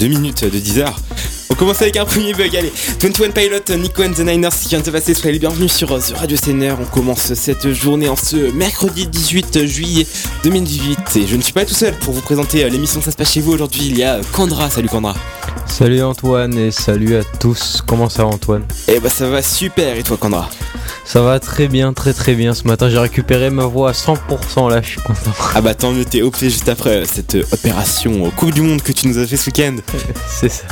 2 minutes de 10h. On commence avec un premier bug, allez. 21 Pilot, Nico and the Niners qui vient de se passer, soyez les bienvenus sur, sur Radio Scener. On commence cette journée en ce mercredi 18 juillet 2018. Et je ne suis pas tout seul pour vous présenter euh, l'émission Ça se passe chez vous aujourd'hui. Il y a Kandra, salut Kandra. Salut Antoine et salut à tous. Comment ça va Antoine? Eh bah ça va super, et toi Kandra? Ça va très bien, très très bien. Ce matin j'ai récupéré ma voix à 100% là, je suis content. Ah bah tant mieux, t'es OP juste après euh, cette euh, opération Coupe du Monde que tu nous as fait ce week-end. C'est ça.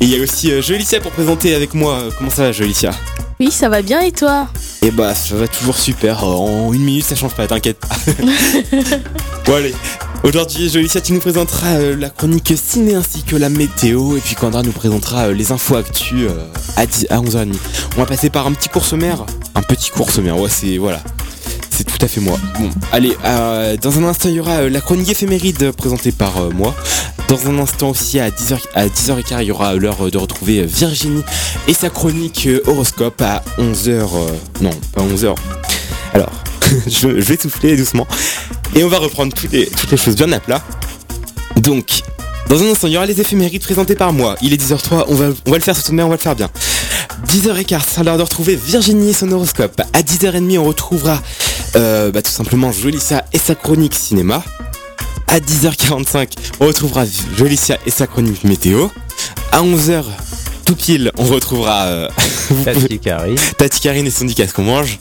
Et il y a aussi euh, Jolicia pour présenter avec moi. Euh, Comment ça va Jolicia? Oui, ça va bien et toi? Eh bah ça va toujours super, en une minute ça change pas, t'inquiète pas. bon allez, aujourd'hui Jolicia tu nous présenteras euh, la chronique ciné ainsi que la météo et puis Quandra nous présentera euh, les infos actus euh, à, 10 à 11h30. On va passer par un petit cours sommaire, un petit cours sommaire, ouais c'est voilà. C'est tout à fait moi. Bon, allez, dans un instant, il y aura la chronique éphéméride présentée par moi. Dans un instant aussi, à 10h, à 10h15, il y aura l'heure de retrouver Virginie et sa chronique horoscope à 11h. non, pas 11h. Alors, je, je vais souffler doucement. Et on va reprendre toutes les, toutes les choses bien à plat. Donc, dans un instant, il y aura les éphémérides présentées par moi. Il est 10h03, on va, on va le faire ce sommaire, on va le faire bien. 10h15, c'est l'heure de retrouver Virginie et son horoscope. À 10h30, on retrouvera euh, bah, tout simplement Jolicia et sa chronique cinéma. À 10h45, on retrouvera Jolicia et sa chronique météo. À 11h, tout pile, on retrouvera euh, Tati Kari. Tati Karine et son qu'on mange.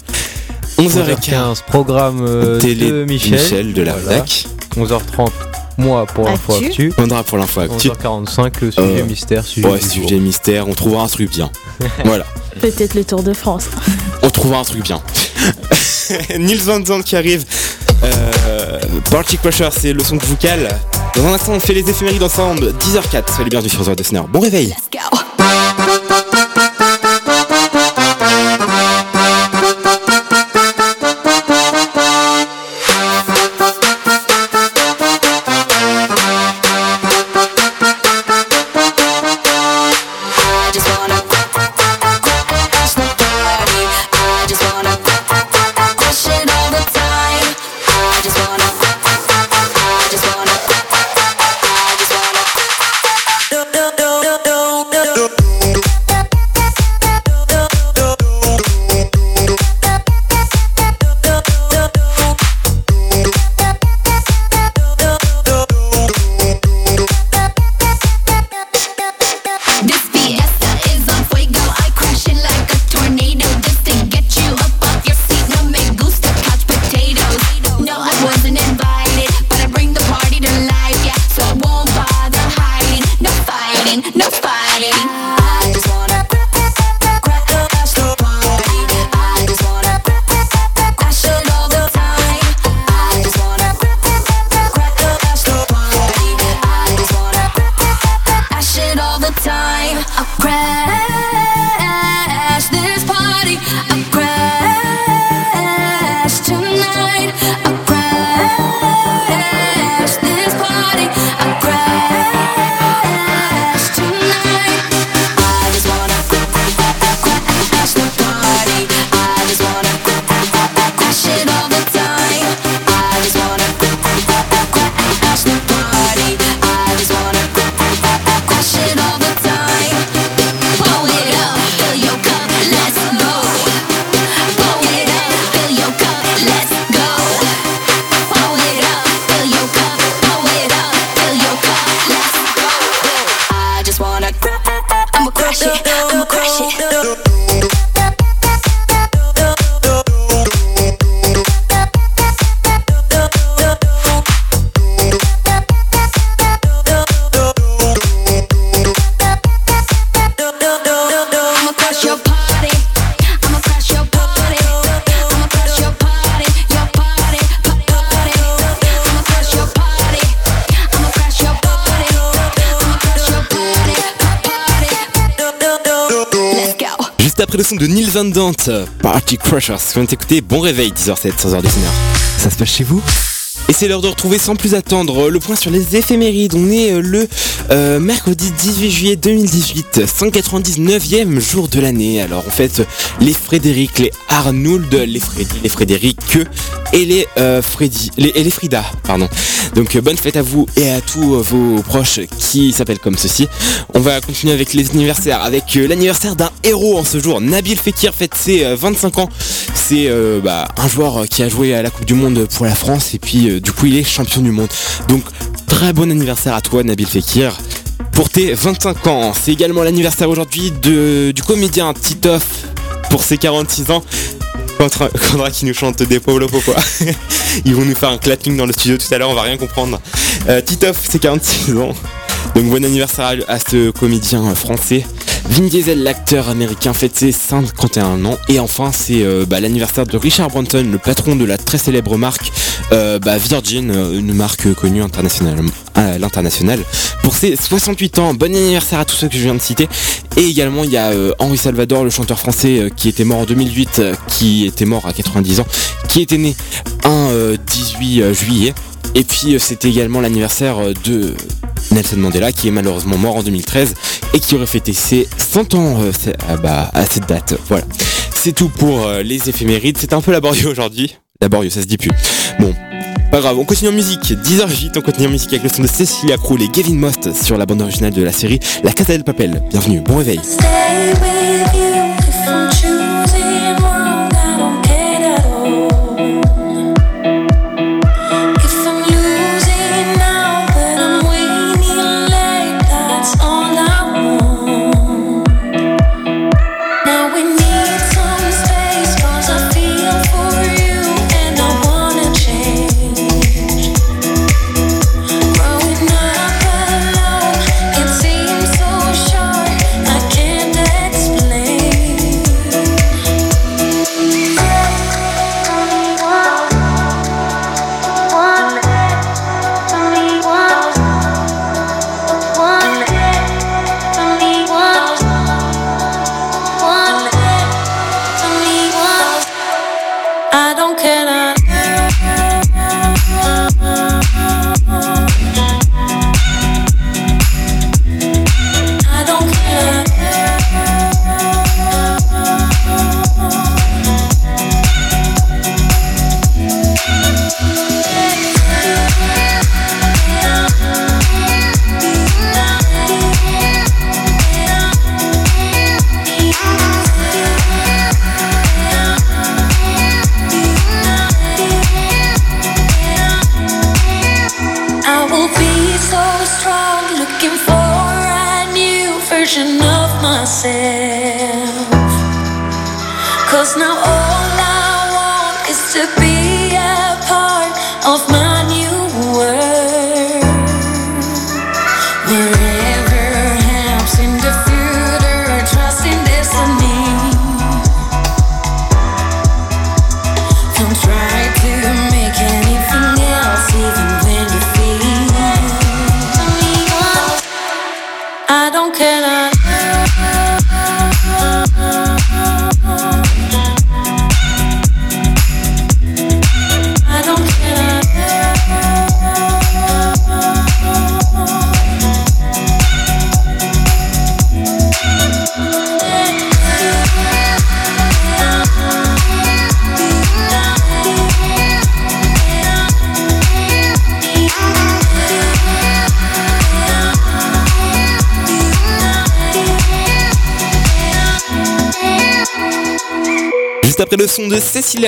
11h15, 11h15, programme euh, télé de Michel. de la Voilà. VAC. 11h30, moi pour l'info Actu. actu. Vendra pour l'info actu. 11h45, euh, sujet Euh, mystère, sujet Ouais, du jour. sujet mystère, on trouvera un truc bien. voilà, Peut-être le Tour de France. on trouvera un truc bien. Nils Van Zandt qui arrive. Euh, Party Crusher, c'est le son que je vous cale. Dans un instant, on fait les éphémérides ensemble. 10h04, soyez les bienvenus sur The Snare. Bon réveil. Party Crushers, on vient d'écouter Bon réveil, 10h07, 100h de Sénat. Ça se passe chez vous? Et c'est l'heure de retrouver sans plus attendre le point sur les éphémérides. On est euh, le euh, mercredi 18 juillet 2018, 199e jour de l'année. Alors en fait, les Frédéric, les Arnould, les Freddy, les Frédéric et les euh, Freddy, les, et les Frida, pardon. Donc euh, bonne fête à vous et à tous euh, vos proches qui s'appellent comme ceci. On va continuer avec les anniversaires, avec euh, l'anniversaire d'un héros en ce jour. Nabil Fekir fête ses euh, 25 ans. C'est euh, bah, un joueur qui a joué à la Coupe du Monde pour la France et puis euh, du coup il est champion du monde. Donc très bon anniversaire à toi Nabil Fekir. Pour tes 25 ans, c'est également l'anniversaire aujourd'hui du comédien Titoff pour ses 46 ans. Condra Condra qui nous chante des Paulo Popo. Ils vont nous faire un clapping dans le studio tout à l'heure, on va rien comprendre. Euh, Titoff, c'est 46 ans. Donc bon anniversaire à, à ce comédien euh, français. Vin Diesel, l'acteur américain, fête ses 51 ans. Et enfin, c'est euh, bah, l'anniversaire de Richard Branson, le patron de la très célèbre marque euh, bah, Virgin, euh, une marque connue internationalement à l'international. Pour ses 68 ans, bon anniversaire à tous ceux que je viens de citer. Et également, il y a Henri Salvador, le chanteur français qui était mort en 2008, euh, qui était mort à 90 ans, qui était né un euh, 18 euh, juillet. Et puis euh, c'était également l'anniversaire euh, de Nelson Mandela qui est malheureusement mort en 2013 et qui aurait fêté ses 100 ans euh, ah bah, à cette date. Voilà. C'est tout pour les éphémérides. C'est un peu laborieux aujourd'hui. Laborieux, ça se dit plus. Bon. Pas grave, on continue en musique. 10h08, on continue en musique avec le son de Cecilia Kroul et Gavin Most sur la bande originale de la série La Casa del Papel. Bienvenue, bon réveil.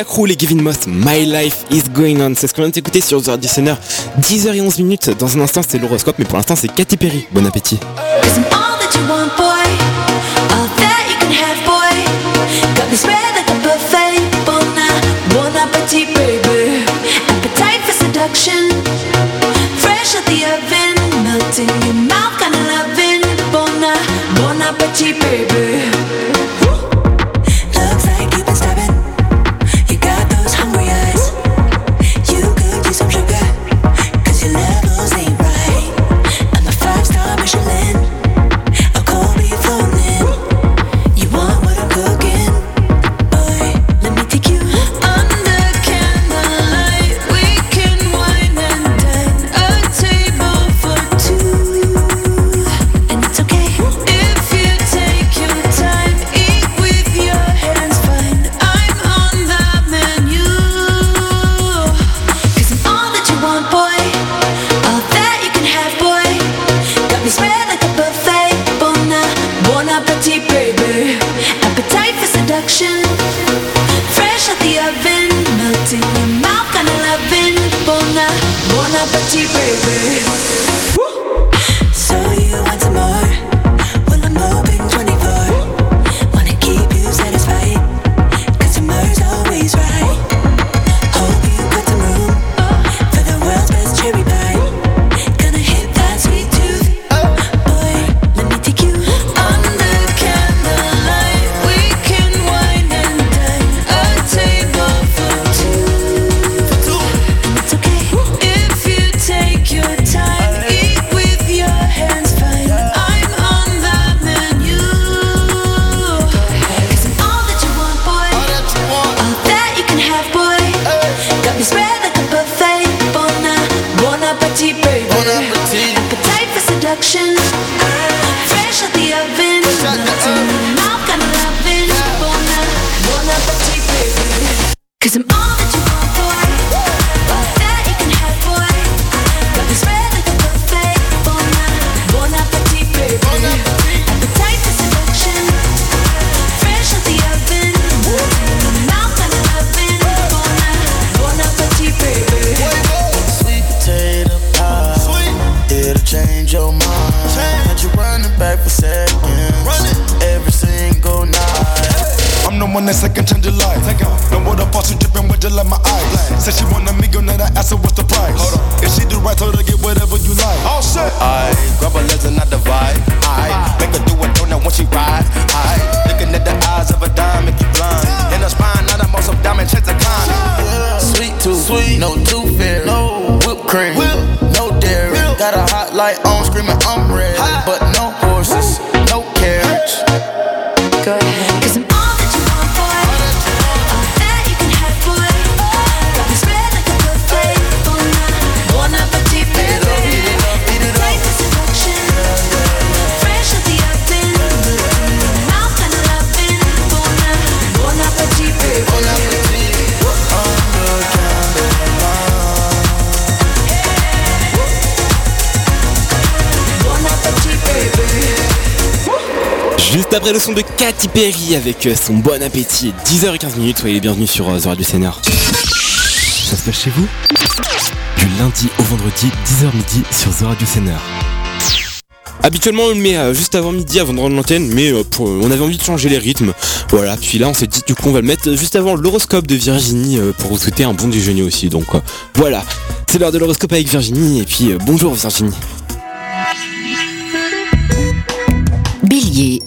Kroul et Gavin Moss, My Life is Going On. C'est ce qu'on vient d'écouter sur The Auditioner. 10h11 minutes. Dans un instant, c'est l'horoscope, mais pour l'instant, c'est Katy Perry. Bon appétit. Le son de Katy Perry avec euh, son bon appétit. 10h15 minutes, soyez les bienvenus sur euh, The Radio Senior. Ça se passe chez vous? Du lundi au vendredi, 10h midi sur The Radio Senior. Habituellement on le met euh, juste avant midi avant de rendre l'antenne mais on avait envie de changer les rythmes voilà puis là on s'est dit du coup on va le mettre juste avant l'horoscope de Virginie pour vous souhaiter un bon déjeuner aussi donc voilà c'est l'heure de l'horoscope avec Virginie et puis bonjour Virginie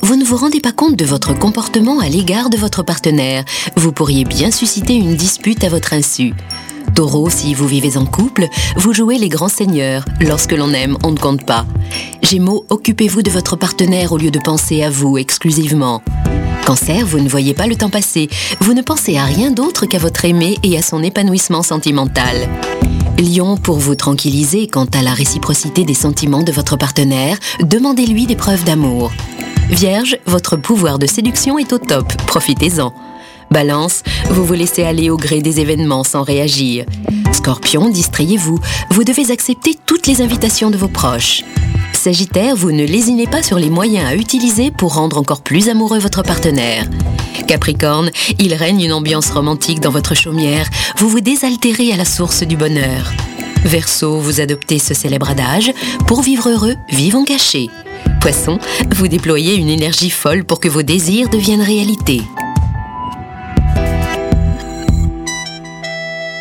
Vous ne vous rendez pas compte de votre comportement à l'égard de votre partenaire. Vous pourriez bien susciter une dispute à votre insu. Taureau, si vous vivez en couple, vous jouez les grands seigneurs. Lorsque l'on aime, on ne compte pas. Gémeaux, occupez-vous de votre partenaire au lieu de penser à vous exclusivement. Cancer, vous ne voyez pas le temps passer. Vous ne pensez à rien d'autre qu'à votre aimé et à son épanouissement sentimental. Lion, pour vous tranquilliser quant à la réciprocité des sentiments de votre partenaire, demandez-lui des preuves d'amour. Vierge, votre pouvoir de séduction est au top, profitez-en. Balance, vous vous laissez aller au gré des événements sans réagir. Scorpion, distrayez-vous, vous devez accepter toutes les invitations de vos proches. Sagittaire, vous ne lésinez pas sur les moyens à utiliser pour rendre encore plus amoureux votre partenaire. Capricorne, il règne une ambiance romantique dans votre chaumière, vous vous désaltérez à la source du bonheur. Verseau, vous adoptez ce célèbre adage, pour vivre heureux, vivons cachés. Poisson, vous déployez une énergie folle pour que vos désirs deviennent réalité.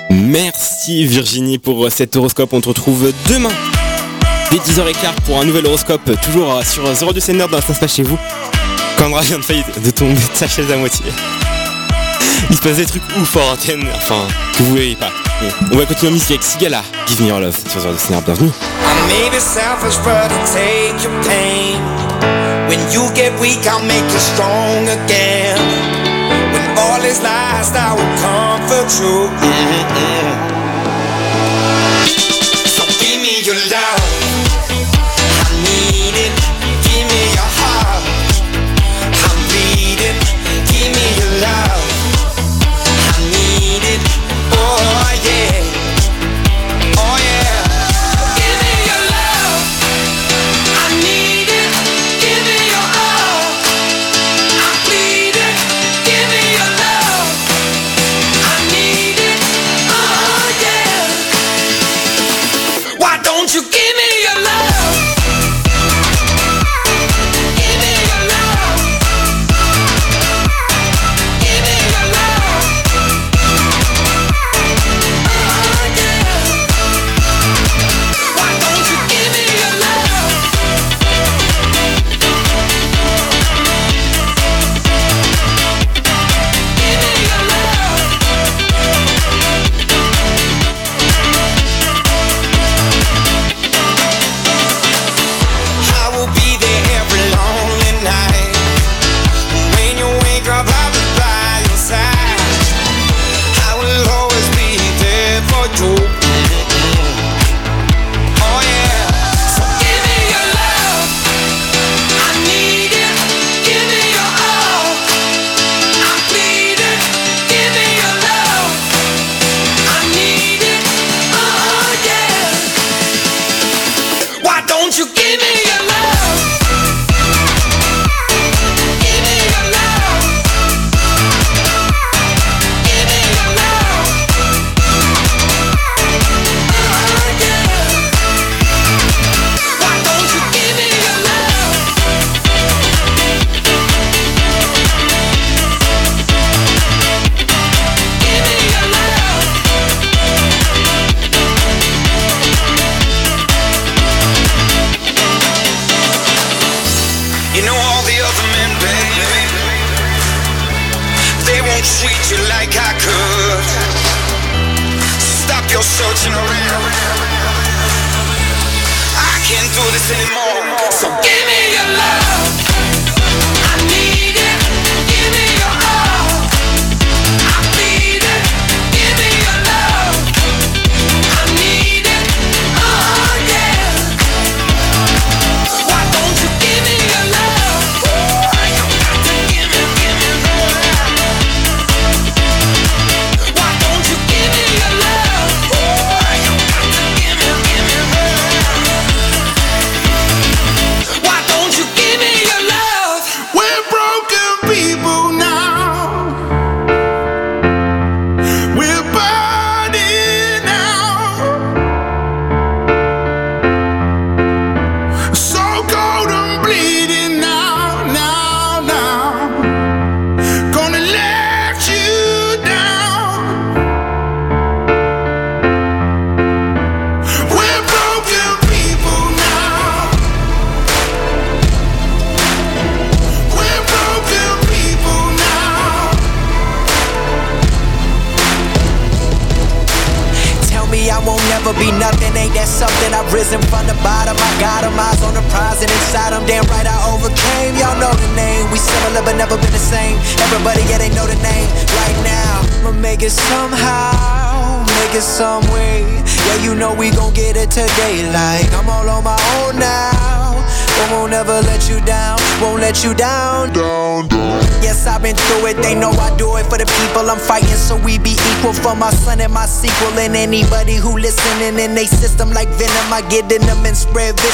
Merci Virginie pour cet horoscope. On te retrouve demain dès 10h15 pour un nouvel horoscope, toujours euh, sur euh, Zéro du Seigneur dans Ça se passe chez vous. Candra vient de faillir de tomber de sa chaise à moitié. Il se passe des trucs ouf en antenne, enfin, vous voyez pas. On va continuer en musique avec Sigala, Give Me Your Love sur du Seigneur. Bienvenue. I may be selfish, but I take your pain. When you get weak, I'll make you strong again. When all is lost, I will comfort you. Mm-mm. So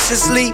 cautiously.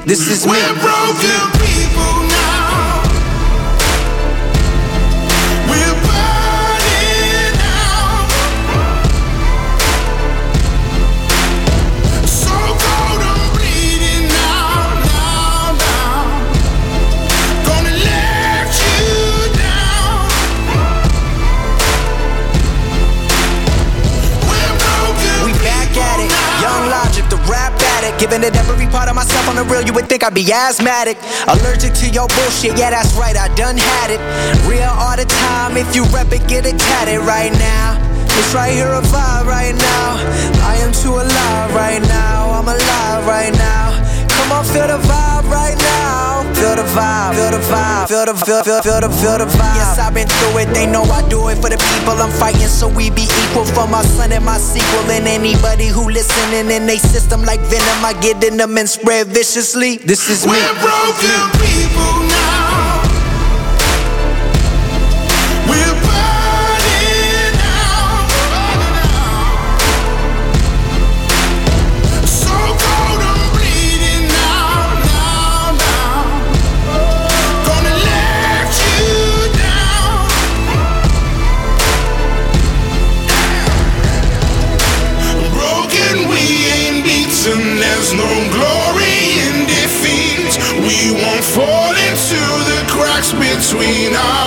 Asthmatic. Allergic to your bullshit, yeah, that's right, I done had it. Real all the time, if you rep it, get it tatted right now. It's right here a vibe right now. I am too alive right now, I'm alive right now. Come on, feel the vibe right now. Feel the vibe, feel the vibe, feel the feel feel feel the feel the vibe. Yes, I've been through it. They know I do it for the people I'm fighting, so we be equal for my son and my sequel. And anybody who listening in they system like venom, I get in them and spread viciously. This is me. We're broken people now. We're between us.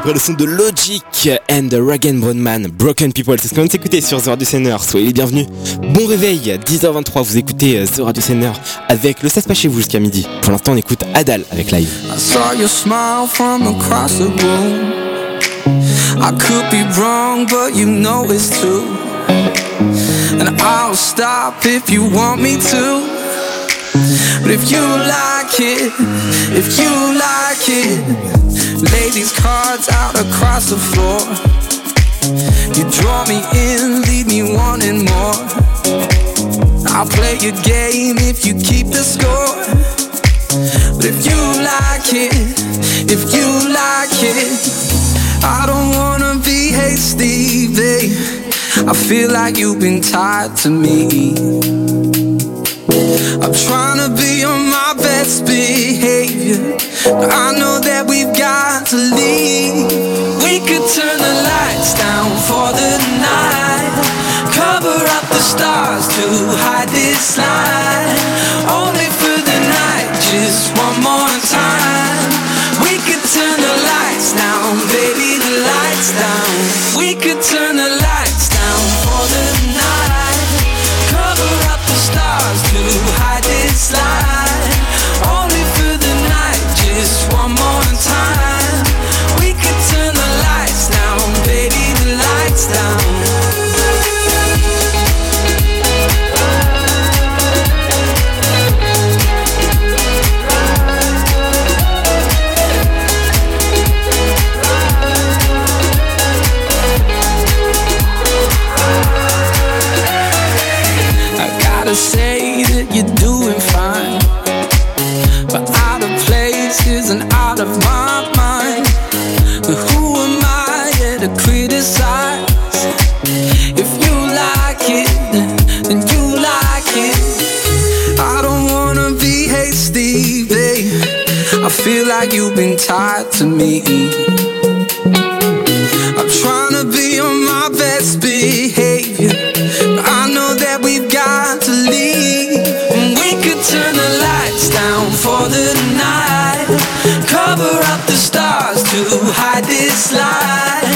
Après le son de Logic and Ragan Brownman, Broken People, c'est ce qu'on vient de s'écouter sur The Radio Senior. Soyez les bienvenus. Bon réveil, 10h23, vous écoutez euh, The Radio Senior avec le Ça se passe chez vous jusqu'à midi. Pour l'instant, on écoute Adal avec live. The lay these cards out across the floor. You draw me in, leave me wanting more. I'll play your game if you keep the score. But if you like it, if you like it, I don't wanna be hasty, babe. I feel like you've been tied to me. I'm trying to be on my best behavior. But I know that we've got to leave. We could turn the lights down for the night. Cover up the stars to hide this light. Only for the night, just one more time. We could turn the lights down, baby, the lights down. We could turn the I feel like you've been tied to me. I'm trying to be on my best behavior. But I know that we've got to leave. And we could turn the lights down for the night. Cover up the stars to hide this light.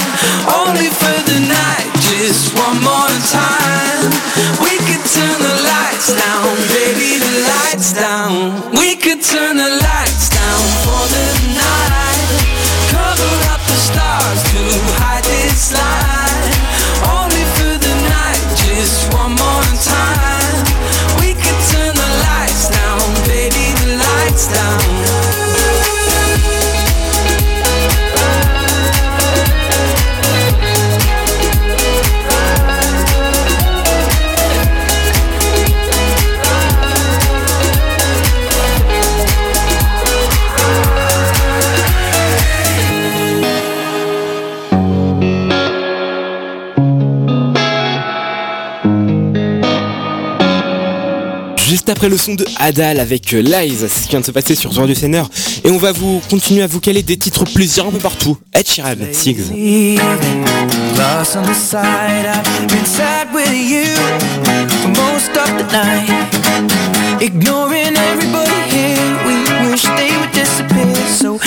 Only for the night, just one more time. We could turn the lights down, baby, the lights down. We could turn the lights down après le son de Adal avec euh, Lies, c'est ce qui vient de se passer sur du Seigneur. Et on va vous continuer à vous caler des titres plaisir un peu partout. Ed Sheeran, disappear. So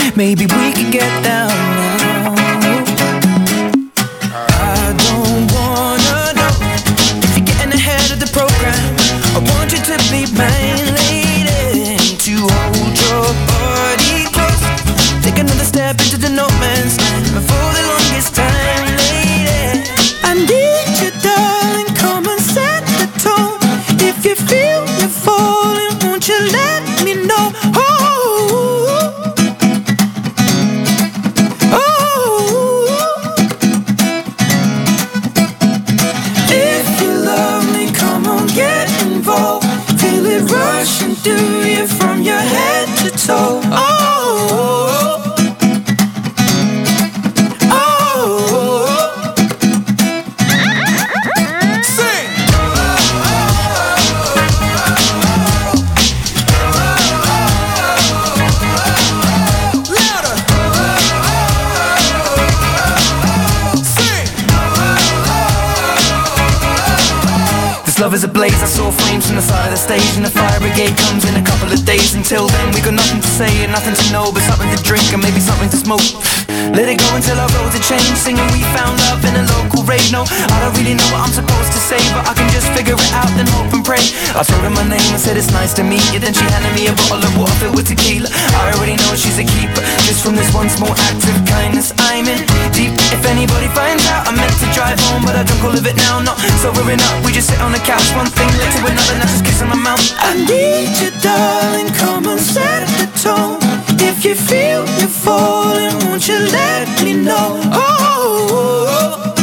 Until then we got nothing to say and nothing to know But something to drink and maybe something to smoke. Let it go until our roads are changed Singing we found love in a local rave. No, I don't really know what I'm supposed to But I can just figure it out then hope and pray. I told her my name and said it's nice to meet you. Then she handed me a bottle of water filled with tequila. I already know she's a keeper. Just from this one small act of kindness I'm in deep. If anybody finds out I meant to drive home But I drunk all of it now Not sobering up. We just sit on the couch One thing led to another Now just kissing my mouth. I need you darling Come and set the tone. If you feel you're falling Won't you let me know? Oh, oh, oh, oh.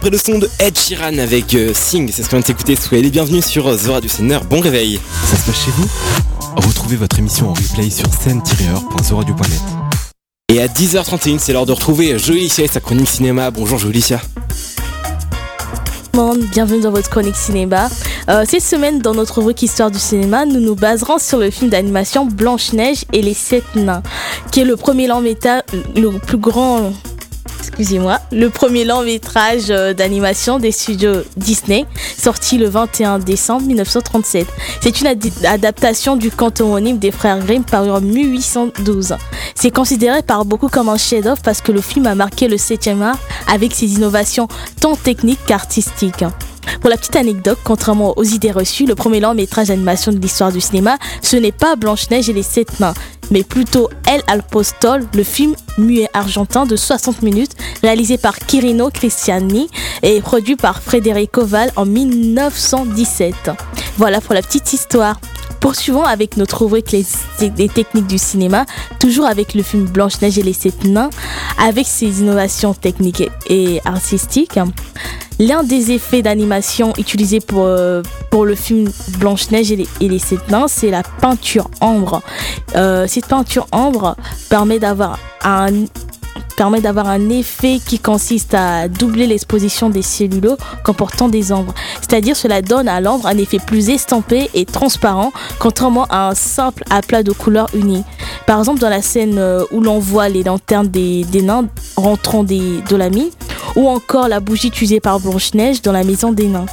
Après le son de Ed Sheeran avec euh, Sing, c'est ce qu'on vient de s'écouter. Soyez les bienvenus sur euh, The Radio Sender. Bon réveil. Ça se passe chez vous? Retrouvez votre émission en replay sur scène-heure.zoradio.net. Et à 10h31, c'est l'heure de retrouver Jolicia et sa chronique cinéma. Bonjour Jolicia. monde, bienvenue dans votre chronique cinéma. Euh, cette semaine, dans notre rubrique Histoire du cinéma, nous nous baserons sur le film d'animation Blanche-Neige et les Sept Nains, qui est le premier long métrage, le plus grand, excusez-moi, le premier long métrage euh, d'animation des studios Disney, sorti le 21 décembre 1937. C'est une ad- adaptation du conte homonyme des frères Grimm paru en 1812. C'est considéré par beaucoup comme un chef-d'œuvre parce que le film a marqué le 7e art avec ses innovations tant techniques qu'artistiques. Pour la petite anecdote, contrairement aux idées reçues, le premier long métrage d'animation de l'histoire du cinéma, ce n'est pas Blanche-Neige et les Sept Nains, mais plutôt El Apostol, le film muet argentin de 60 minutes, réalisé par Quirino Cristiani et produit par Federico Val en 1917. Voilà pour la petite histoire. Poursuivons avec notre rubrique les, les techniques du cinéma, toujours avec le film Blanche-Neige et les Sept Nains, avec ses innovations techniques et artistiques. L'un des effets d'animation utilisés pour, euh, pour le film Blanche-Neige et les, et les Sept Nains, c'est la peinture ambre. Euh, cette peinture ambre permet d'avoir un permet d'avoir un effet qui consiste à doubler l'exposition des cellulos comportant des ombres. C'est-à-dire cela donne à l'ombre un effet plus estampé et transparent, contrairement à un simple aplat de couleurs unies. Par exemple, dans la scène euh, où l'on voit les lanternes des, nains rentrant des, de la ou encore la bougie utilisée par Blanche-Neige dans la maison des nains.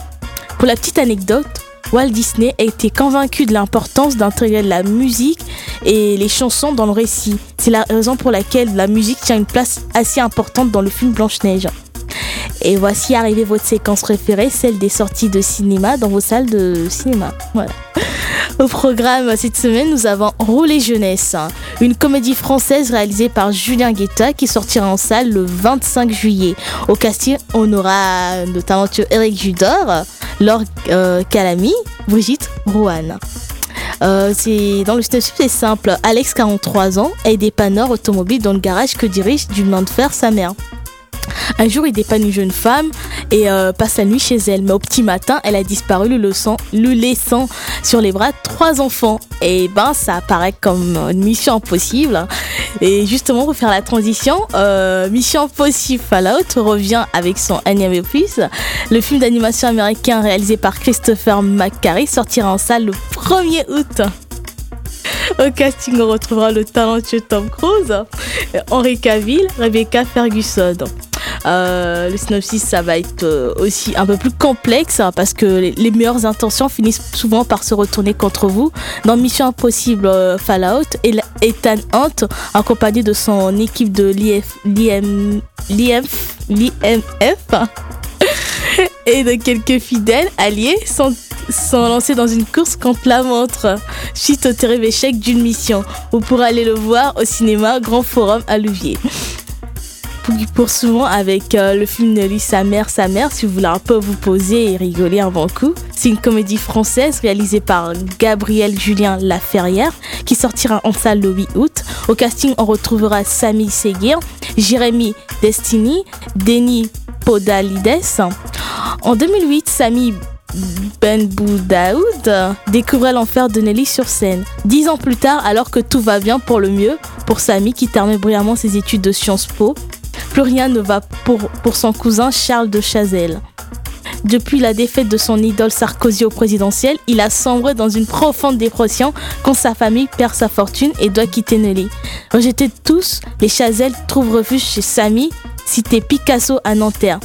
Pour la petite anecdote, Walt Disney a été convaincu de l'importance d'intégrer la musique et les chansons dans le récit. C'est la raison pour laquelle la musique tient une place assez importante dans le film Blanche-Neige. Et voici arrivée votre séquence préférée, celle des sorties de cinéma dans vos salles de cinéma. Voilà. Au programme cette semaine, nous avons Rouler jeunesse, une comédie française réalisée par Julien Guetta qui sortira en salle le 25 juillet. Au casting, on aura le talentueux Eric Judor, Laure euh, Calamy, Brigitte Rouen. Euh, c'est dans le synopsis c'est simple. Alex, 43 ans, est dépanneur automobile dans le garage que dirige du main de fer sa mère. Un jour, il dépanne une jeune femme et euh, passe la nuit chez elle. Mais au petit matin, elle a disparu, le laissant, sur les bras trois enfants. Et ben, ça apparaît comme une mission impossible. Et justement, pour faire la transition, euh, Mission Impossible Fallout revient avec son énième opus. Le film d'animation américain réalisé par Christopher McQuarrie sortira en salle le 1er août. Au casting, on retrouvera le talentueux Tom Cruise, Henry Cavill, Rebecca Ferguson. Euh, le synopsis, ça va être euh, aussi un peu plus complexe hein, parce que les, meilleures intentions finissent souvent par se retourner contre vous. Dans Mission Impossible euh, Fallout, Ethan Hunt, accompagné de son équipe de l'IMF et de quelques fidèles alliés sont, sont lancés dans une course contre la montre suite au terrible échec d'une mission. Vous pourrez aller le voir au cinéma Grand Forum à Louviers. Poursuivons avec euh, le film Nelly, sa mère, sa mère, si vous voulez un peu vous poser et rigoler un bon coup. C'est une comédie française réalisée par Gabriel Julien Laferrière qui sortira en salle le 8 août. Au casting, on retrouvera Samy Seguir, Jérémy Destiny, Denis Podalides. En 2008, Samy Ben Boudaoud découvrait l'enfer de Nelly sur scène. Dix ans plus tard, alors que tout va bien pour le mieux, pour Samy qui termine brillamment ses études de Sciences Po. Plus rien ne va pour, pour son cousin Charles de Chazelle. Depuis la défaite de son idole Sarkozy au présidentiel, il a sombré dans une profonde dépression quand sa famille perd sa fortune et doit quitter Nelly. Rejetés tous, les Chazelle trouvent refuge chez Samy, cité Picasso à Nanterre.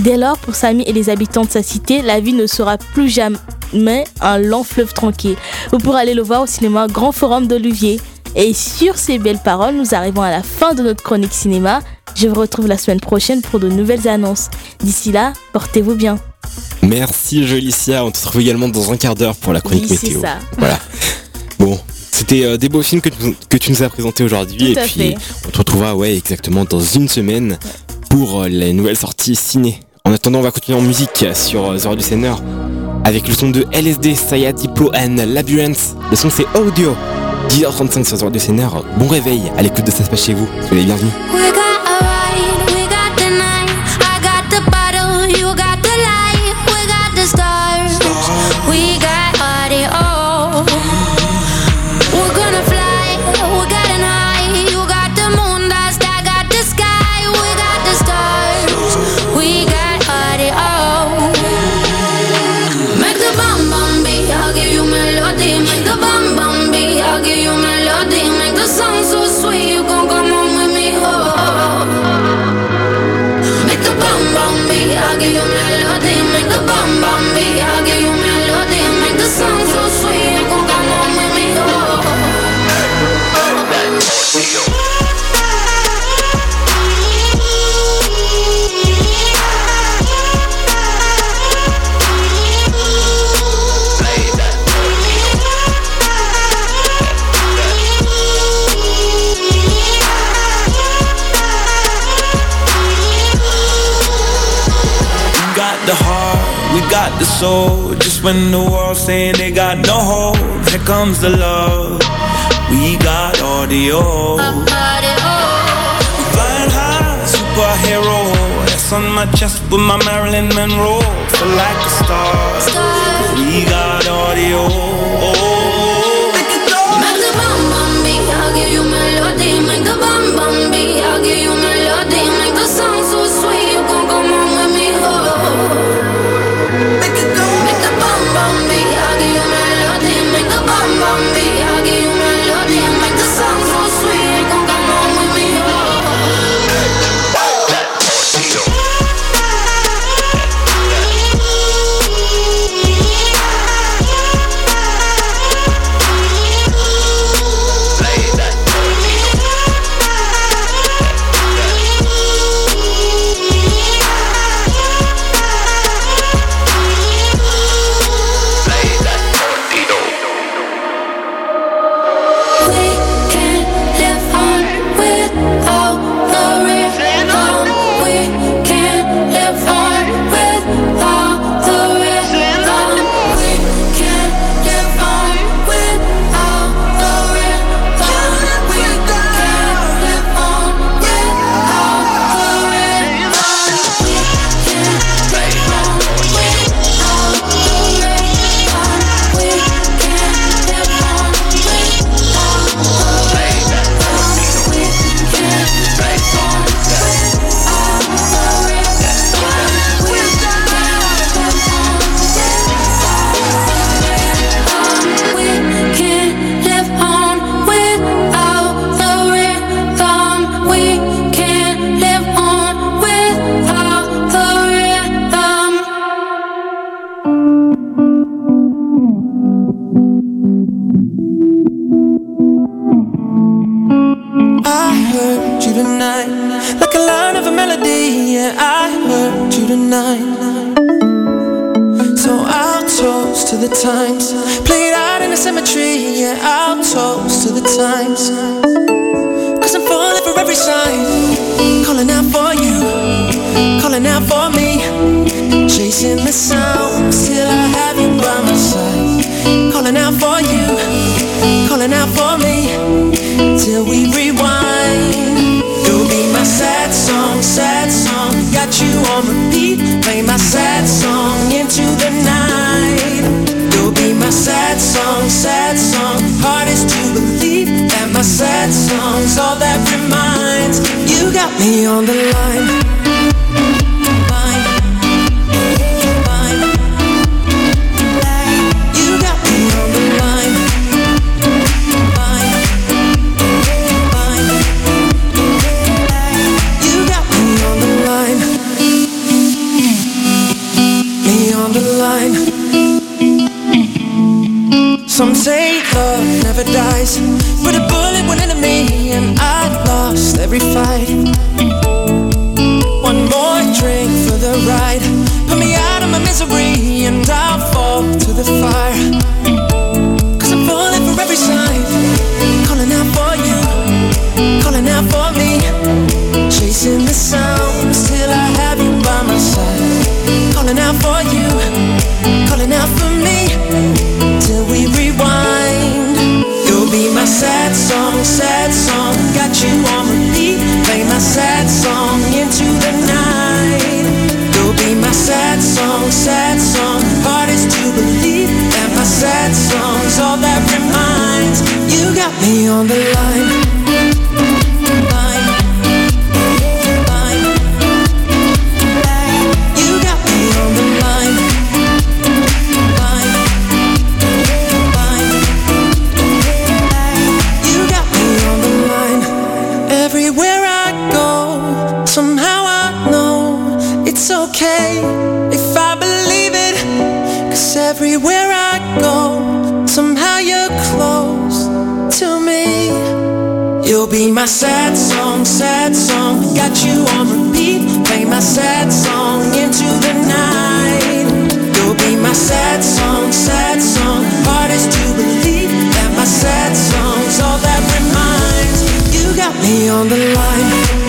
Dès lors, pour Samy et les habitants de sa cité, la vie ne sera plus jamais un lent fleuve tranquille. Vous pourrez aller le voir au cinéma Grand Forum d'Olivier. Et sur ces belles paroles, nous arrivons à la fin de notre chronique cinéma. Je vous retrouve la semaine prochaine pour de nouvelles annonces. D'ici là, portez-vous bien. Merci Jolicia, on te retrouve également dans un quart d'heure pour la chronique Oui, météo. ça. Voilà. Bon, c'était euh, des beaux films que tu, que tu nous as présentés aujourd'hui. Et puis, fait. on te retrouvera, ouais, exactement dans une semaine pour euh, les nouvelles sorties ciné. En attendant, on va continuer en musique sur euh, Zora du Seigneur avec le son de LSD, Saya Diplo and Labyrinth. Le son c'est Audio. 10h35 sur Zora du Seigneur. Bon réveil à l'écoute de Ça se passe chez vous. Soyez les bienvenus. Soul. Just when the world's saying they got no hope, here comes the love. We got audio. Flying high, superhero. That's on my chest with my Marilyn Monroe. Feel like a star. We got audio. calling out for you, calling out for me, till we rewind. You'll be my sad song, sad song. Got you on repeat, play my sad song into the night. You'll be my sad song, sad song. Hard is to believe that my sad song's all that reminds. You got me on the line. Some say love never dies, but a bullet went into me and I lost every fight. One more drink for the ride, put me out of my misery and I'll fall to the fire. on the line Be my sad song, sad song. Got you on repeat. Play my sad song into the night. You'll be my sad song, sad song. Hard is to believe that my sad song's all that reminds. You got me on the line.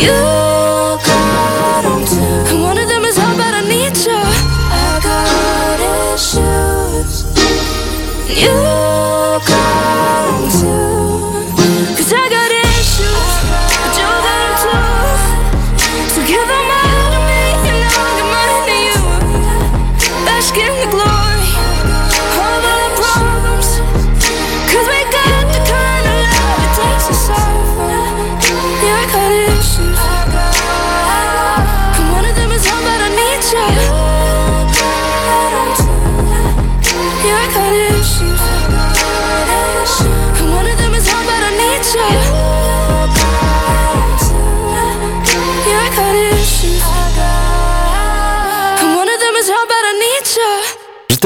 you.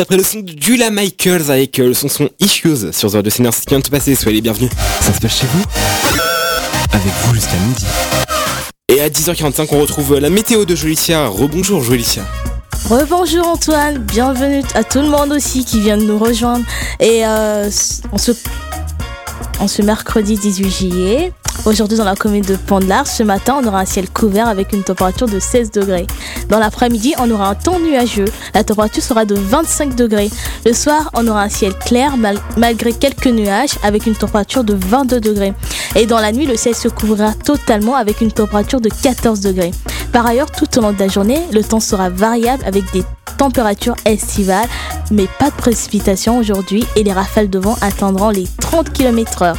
Après le son de Julia Michaels avec euh, le son son Issues sur The Radio Senior, ce qui vient de se passer, soyez les bienvenus. Ça se passe chez vous Avec vous jusqu'à midi. Et à 10h45, on retrouve la météo de Jolicia. Rebonjour Jolicia. Rebonjour Antoine, bienvenue à tout le monde aussi qui vient de nous rejoindre. Et euh, on se en ce mercredi 18 juillet. Aujourd'hui, dans la commune de Pont-de-l'Arche, ce matin, on aura un ciel couvert avec une température de 16 degrés. Dans l'après-midi, on aura un temps nuageux. La température sera de 25 degrés. Le soir, on aura un ciel clair mal- malgré quelques nuages avec une température de 22 degrés. Et dans la nuit, le ciel se couvrira totalement avec une température de 14 degrés. Par ailleurs, tout au long de la journée, le temps sera variable avec des températures estivales, mais pas de précipitations aujourd'hui et les rafales de vent atteindront les 30 km/h.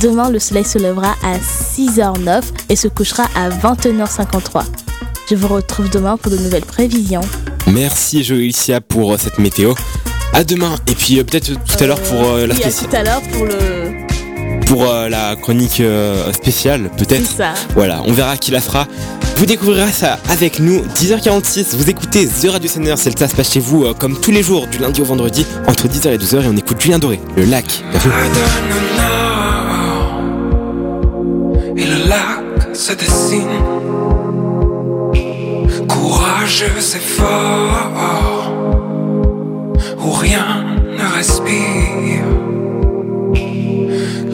Demain, le soleil se lèvera à 6h09 et se couchera à 21h53. Je vous retrouve demain pour de nouvelles prévisions. Merci Jolicia pour euh, cette météo. À demain et puis euh, peut-être tout à l'heure pour euh, la Oui, à spéciale. tout à l'heure pour le. Pour euh, la chronique euh, spéciale, peut-être. C'est ça. Voilà, on verra qui la fera. Vous découvrirez ça avec nous, 10h46. Vous écoutez The Radio Center, c'est le ça se passe chez vous, euh, comme tous les jours, du lundi au vendredi, entre 10h et 12h, et on écoute Julien Doré, le lac. Bienvenue. Et le lac se dessine Courageux et fort Où rien ne respire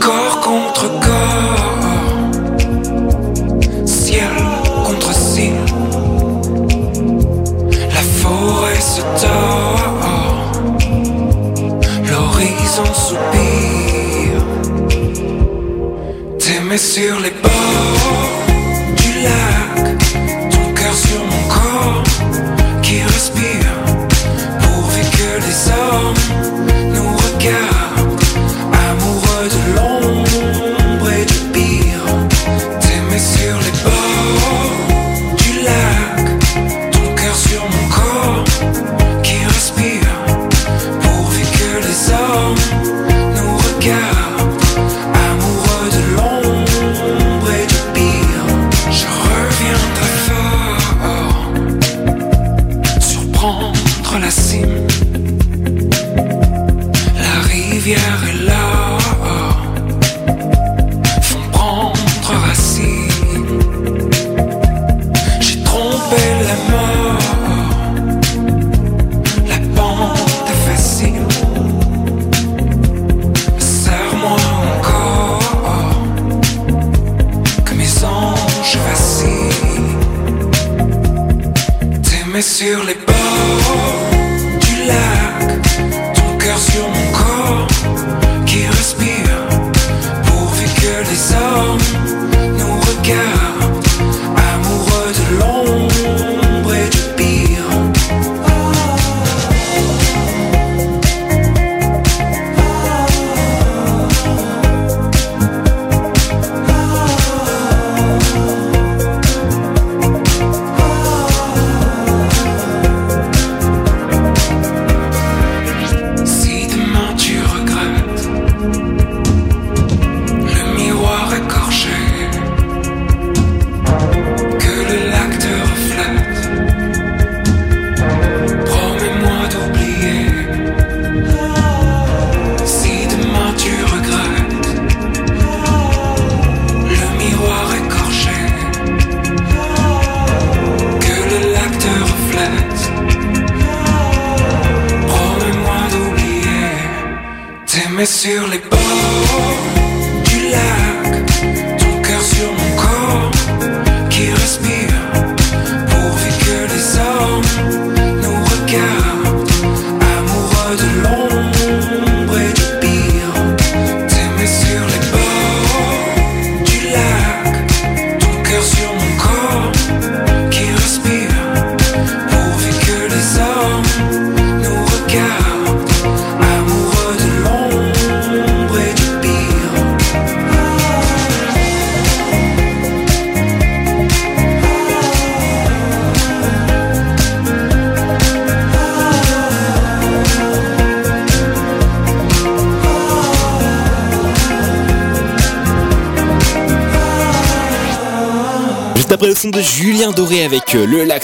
Corps contre corps. Ciel contre ciel. La forêt se tord. L'horizon soupire. T'aimer sur les bords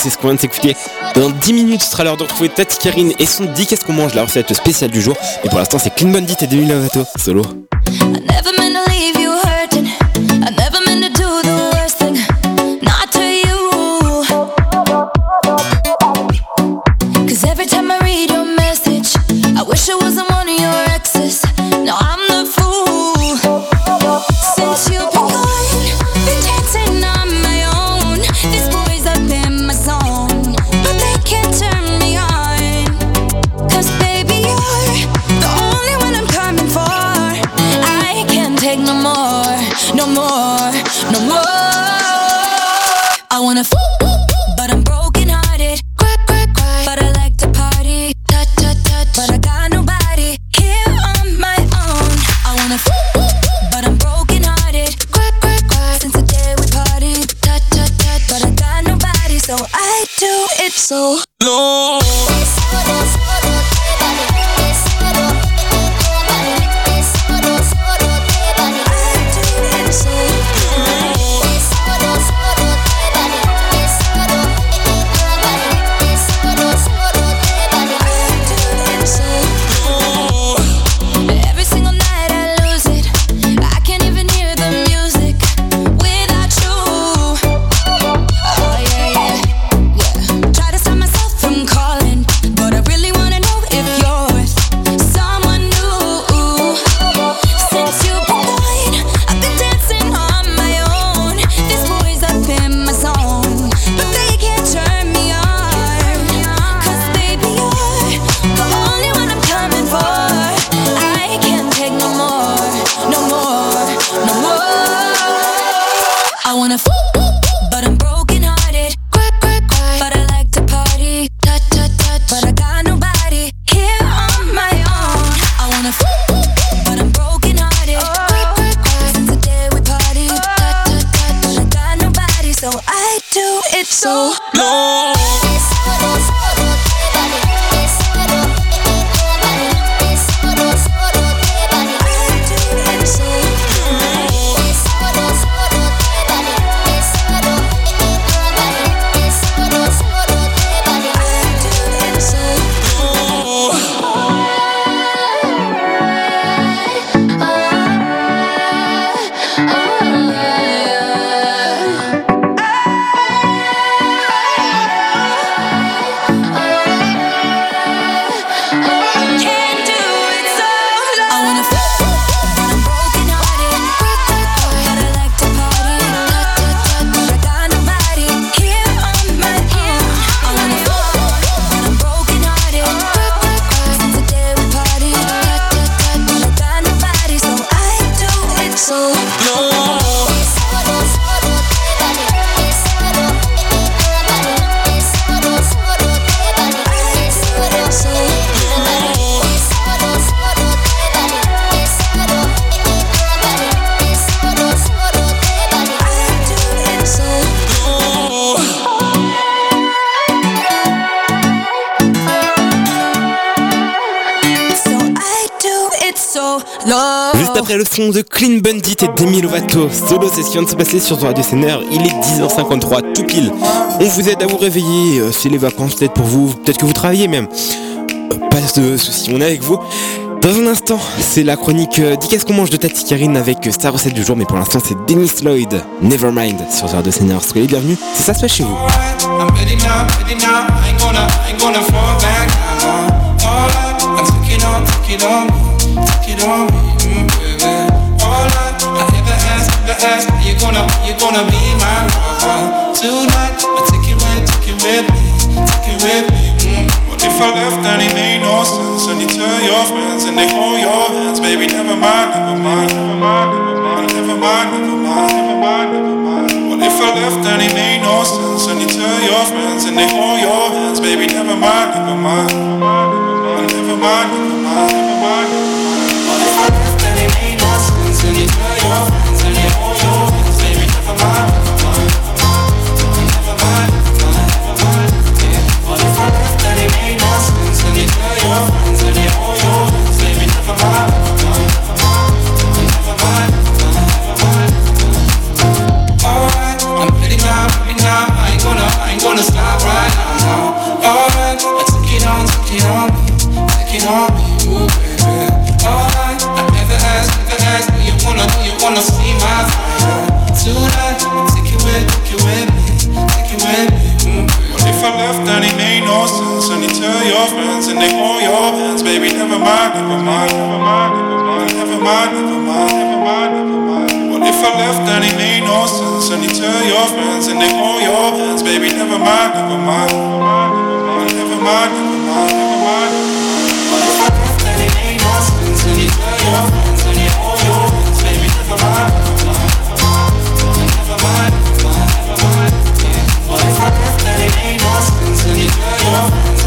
c'est ce qu'on vient de s'écouter. Dans 10 minutes, ce sera l'heure de retrouver Tati Karine et son dit qu'est-ce qu'on mange, la recette spéciale du jour. Mais pour l'instant, c'est Clean Bandit et Demi Lovato, solo. Le son de Clean Bandit et Demi Lovato, solo, c'est ce qui vient de se passer sur Radio Scener. Il est 10h53, tout pile. On vous aide à vous réveiller, euh, c'est les vacances peut-être pour vous, peut-être que vous travaillez même. Euh, pas de soucis, on est avec vous. Dans un instant, c'est la chronique euh, Dis qu'est-ce qu'on mange de Tati Karine avec euh, sa recette du jour, mais pour l'instant c'est Dennis Lloyd, Nevermind sur Radio Scener. Soyez les bienvenus, ça se passe chez vous. Are you gonna, you gonna be my lover tonight? I take it with, take it with me, take it with me. Mm. If I left and it made no sense? And you tell your friends and they hold your hands, baby. Never mind, never mind, never mind, never mind, never mind, never mind, never mind. What if I left and it made no sense? And you tell your friends and they hold your hands, baby. Never mind, never mind, never mind, never mind, never mind, wanna stop right now. Alright, I took it on, took it on me, took it on me, ooh baby. Alright, I never ask, never ask, do you wanna, do you wanna see my fire? Tonight, take it with, take it with me, take it with me, ooh baby. Well, if I left, then it made no sense, and you tell your friends, and they hold your hands, baby, never mind, never mind, never mind, never mind, never mind, never mind, never mind. Never mind. Well, if I left, then it made no sense. And you tell your friends and they call your friends, baby. Never mind, never mind. Never mind, never mind, never mind. What if I come that it ain't awesome? Send it to your friends and they call your hands, baby. Never mind, never mind. Never mind, never mind. What if I come that it ain't awesome? Send it to your friends.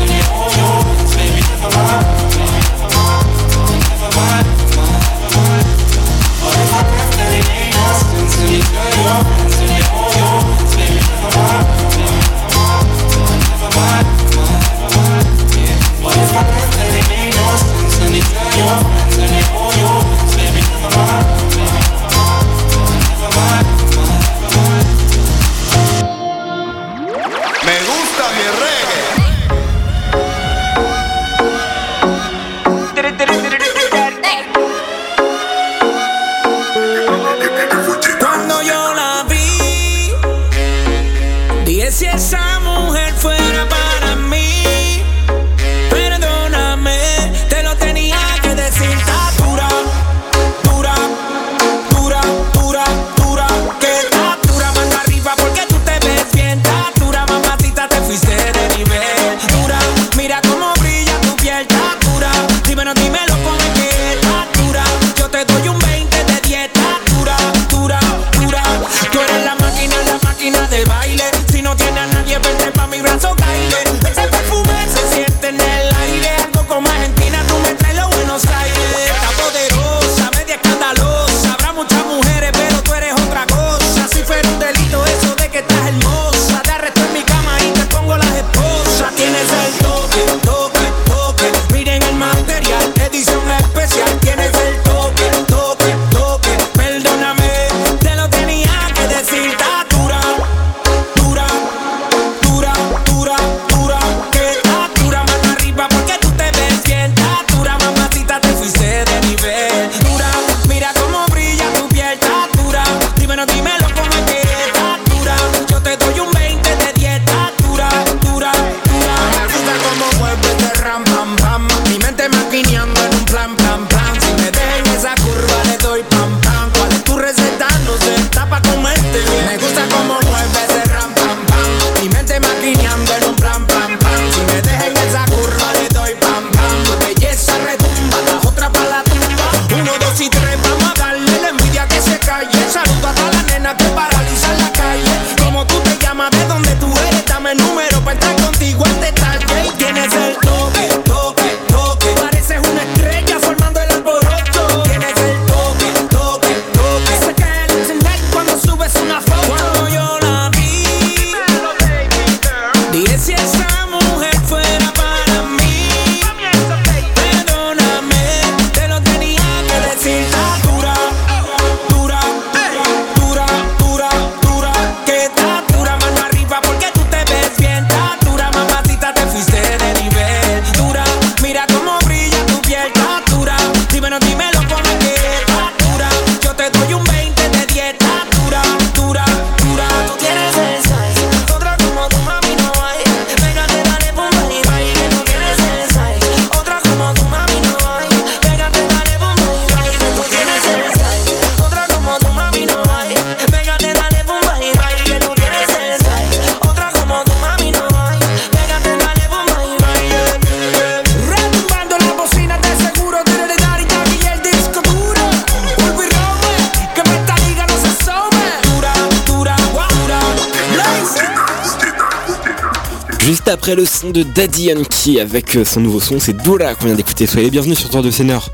Le son de Daddy Yankee avec euh, son nouveau son, c'est Dola. qu'on vient d'écouter. Soyez les bienvenus sur Tour de Sénor.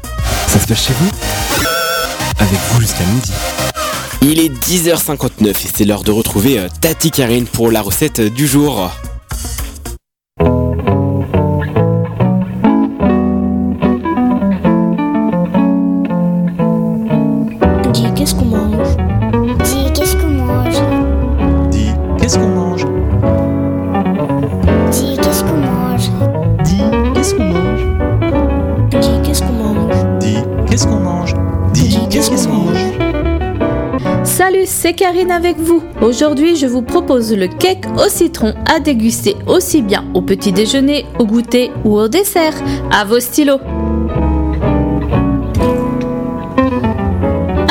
Ça se passe chez vous Avec vous jusqu'à midi. Il est 10h59 et c'est l'heure de retrouver euh, Tati Karine pour la recette euh, du jour. Karine avec vous. Aujourd'hui, je vous propose le cake au citron à déguster aussi bien au petit déjeuner, au goûter ou au dessert. À vos stylos.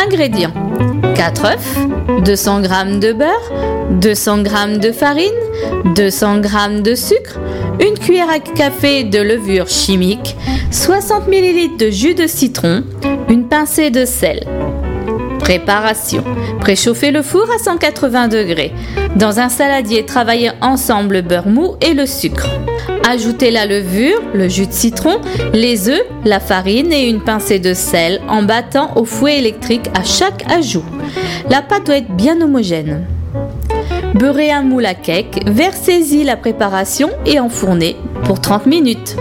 Ingrédients 4 œufs, 200 g de beurre, 200 g de farine, 200 g de sucre, une cuillère à café de levure chimique, 60 ml de jus de citron, une pincée de sel. Préparation. Préchauffez le four à 180 degrés. Dans un saladier, travaillez ensemble le beurre mou et le sucre. Ajoutez la levure, le jus de citron, les œufs, la farine et une pincée de sel en battant au fouet électrique à chaque ajout. La pâte doit être bien homogène. Beurrez un moule à cake, versez-y la préparation et enfournez pour 30 minutes.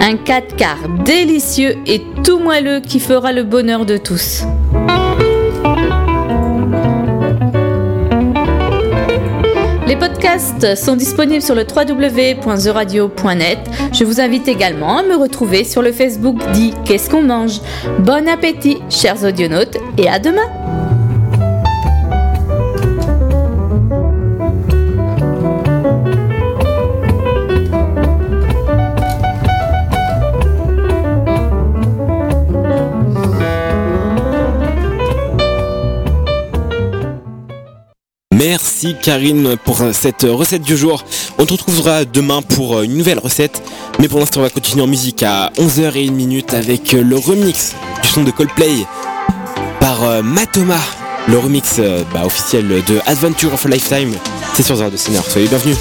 Un 4 quarts délicieux et tout moelleux qui fera le bonheur de tous. Podcasts sont disponibles sur le www.theradio.net. Je vous invite également à me retrouver sur le Facebook dit Qu'est-ce qu'on mange? Bon appétit, chers audionautes, et à demain Karine pour cette recette du jour. On te retrouvera demain pour une nouvelle recette. Mais pour l'instant, on va continuer en musique à 11h01 avec le remix du son de Coldplay par euh, Matoma. Le remix euh, bah, officiel de Adventure of a Lifetime. C'est sur Zero de. Soyez bienvenus.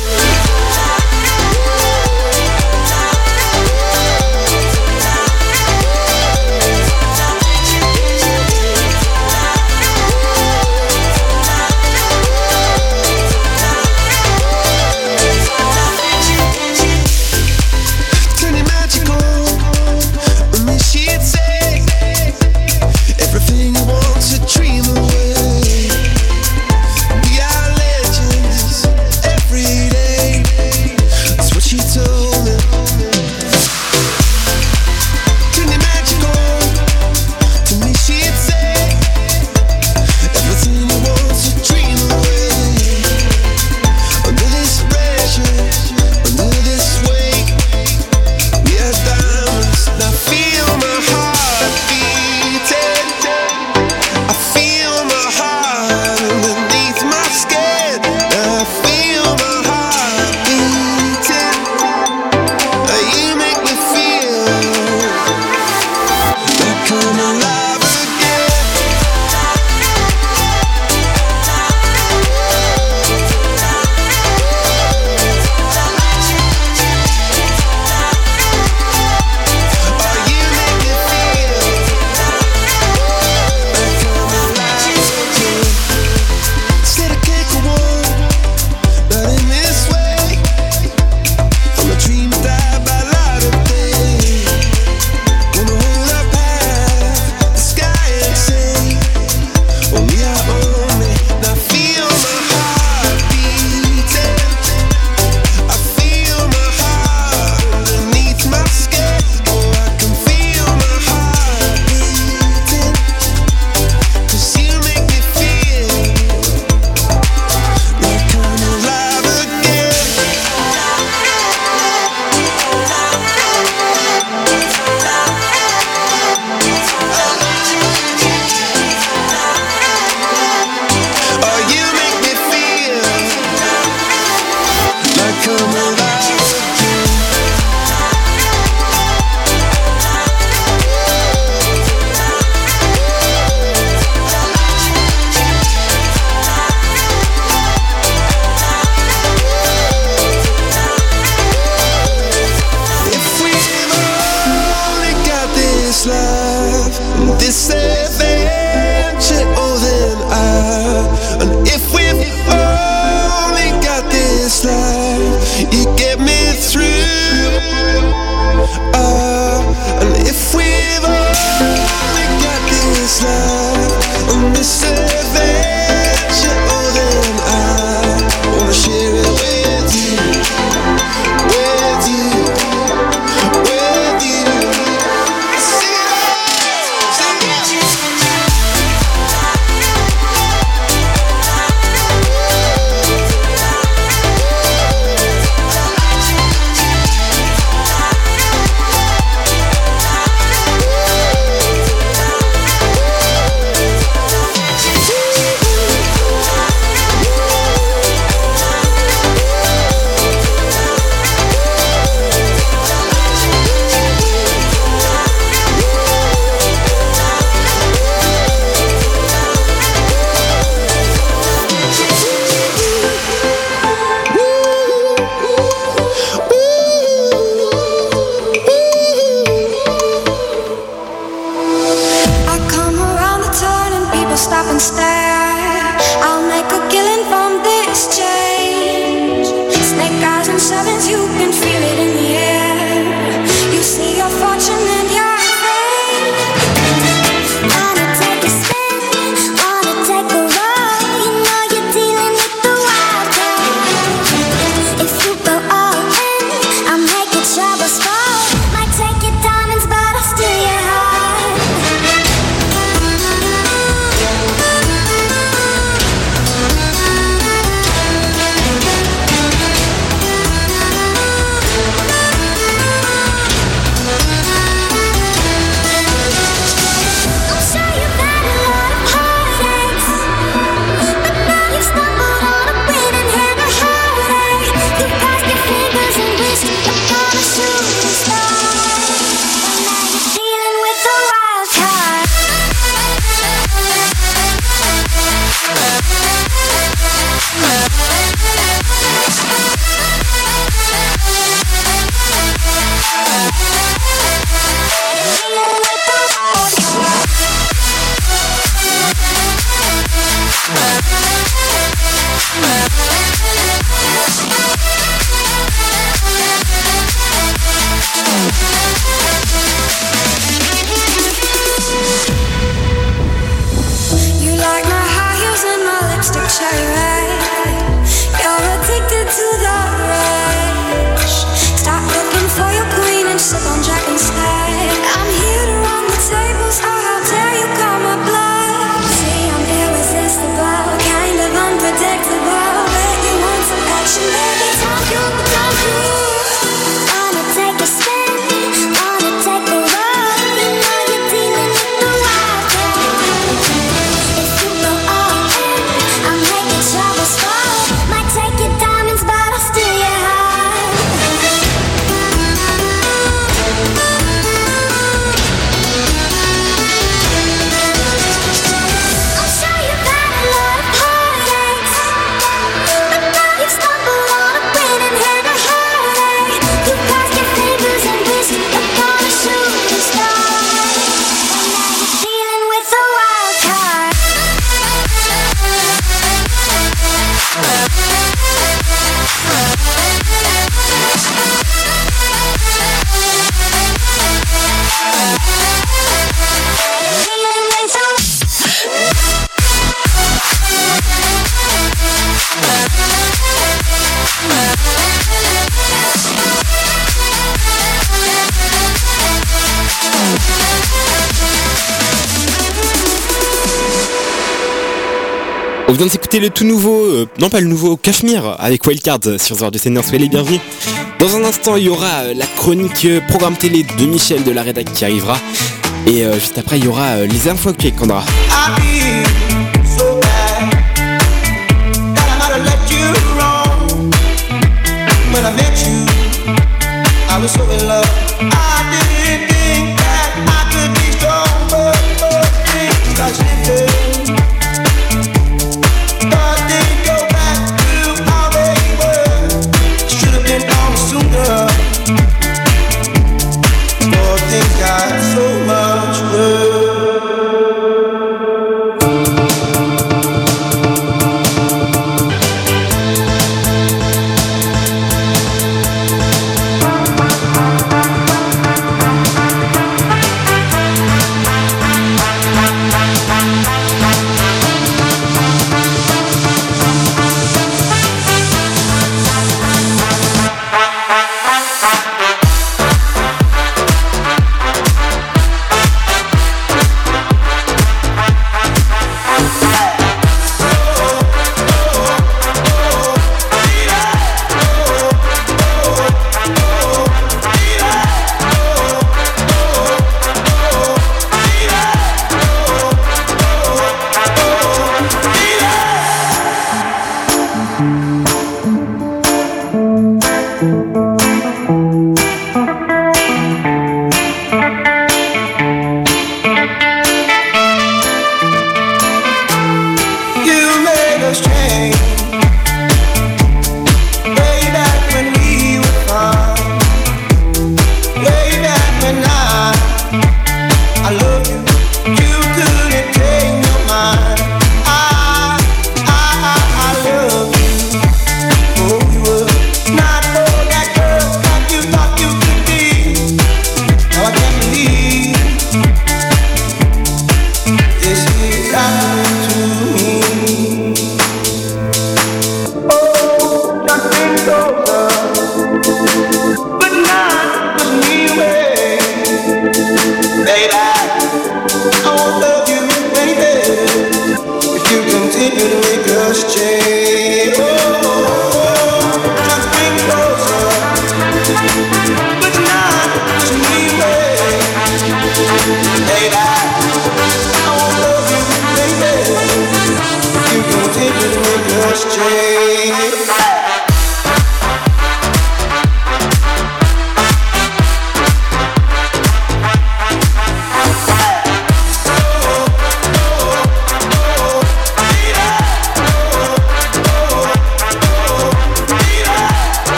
vient de s'écouter le tout nouveau, euh, non pas le nouveau, Cafemire avec Wildcard sur Zord du Seigneur, soyez les bienvenus. Dans un instant, il y aura euh, la chronique euh, programme télé de Michel de la Rédac qui arrivera. Et juste après, il y aura les infos qu'on aura.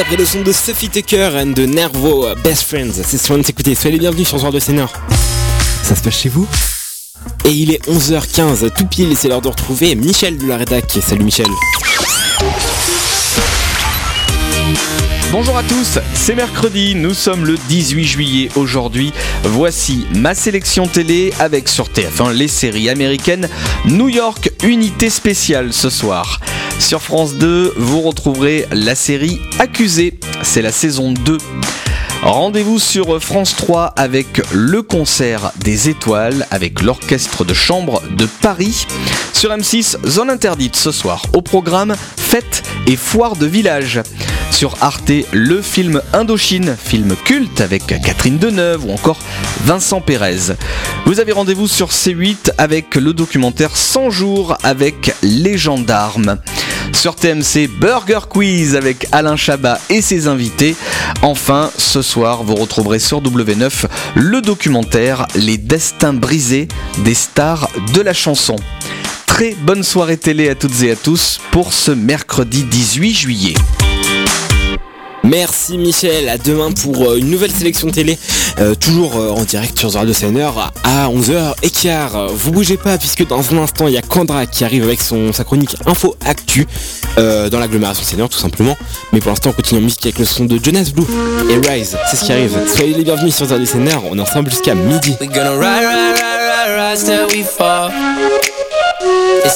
après le son de Sophie Tucker and de Nervo euh, Best Friends. C'est Swan s'écouter. Soyez les bienvenus sur Soir de Sénor. Ça se passe chez vous? Et il est 11h15, tout pile, c'est l'heure de retrouver Michel de la rédac. Salut Michel. Bonjour à tous, c'est mercredi, nous sommes le 18 juillet aujourd'hui. Voici ma sélection télé avec sur TF1 les séries américaines New York Unité spéciale ce soir. Sur France 2, vous retrouverez la série Accusé, c'est la saison 2. Rendez-vous sur France 3 avec le concert des étoiles avec l'orchestre de chambre de Paris. Sur M6, zone interdite ce soir. Au programme, fête et foire de village. Sur Arte, le film Indochine, film culte avec Catherine Deneuve ou encore Vincent Pérez. Vous avez rendez-vous sur C8 avec le documentaire 100 jours avec les gendarmes sur TMC Burger Quiz avec Alain Chabat et ses invités. Enfin, ce soir, vous retrouverez sur W9 le documentaire Les destins brisés des stars de la chanson. Très bonne soirée télé à toutes et à tous pour ce mercredi 18 juillet. Merci Michel, à demain pour euh, une nouvelle sélection télé, euh, toujours euh, en direct sur Radio CNR à 11h15. Vous bougez pas puisque dans un instant il y a Kandra qui arrive avec son, sa chronique Info Actu dans l'agglomération CNR tout simplement. Mais pour l'instant on continue en musique avec le son de Jonas Blue et Rise, c'est ce qui arrive. Soyez les bienvenus sur Radio CNR, on est ensemble jusqu'à midi.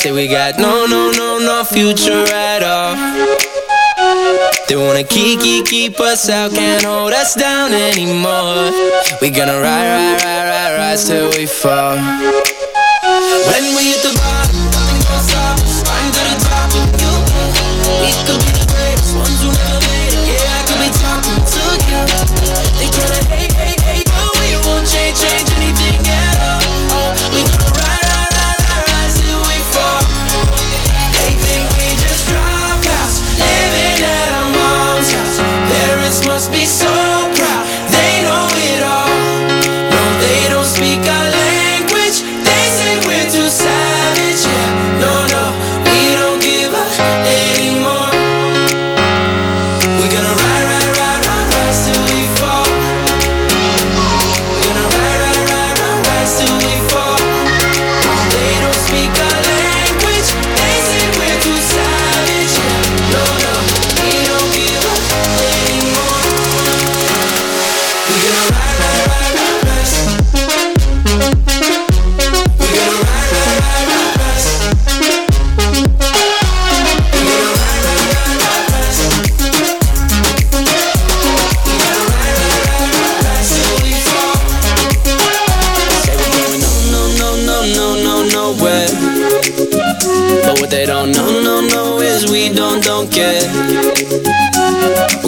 They we got no, no, no, no future. They wanna keep, keep, keep us out, can't hold us down anymore. We gonna ride, ride, ride, ride, rise till we fall. When we hit the bottom.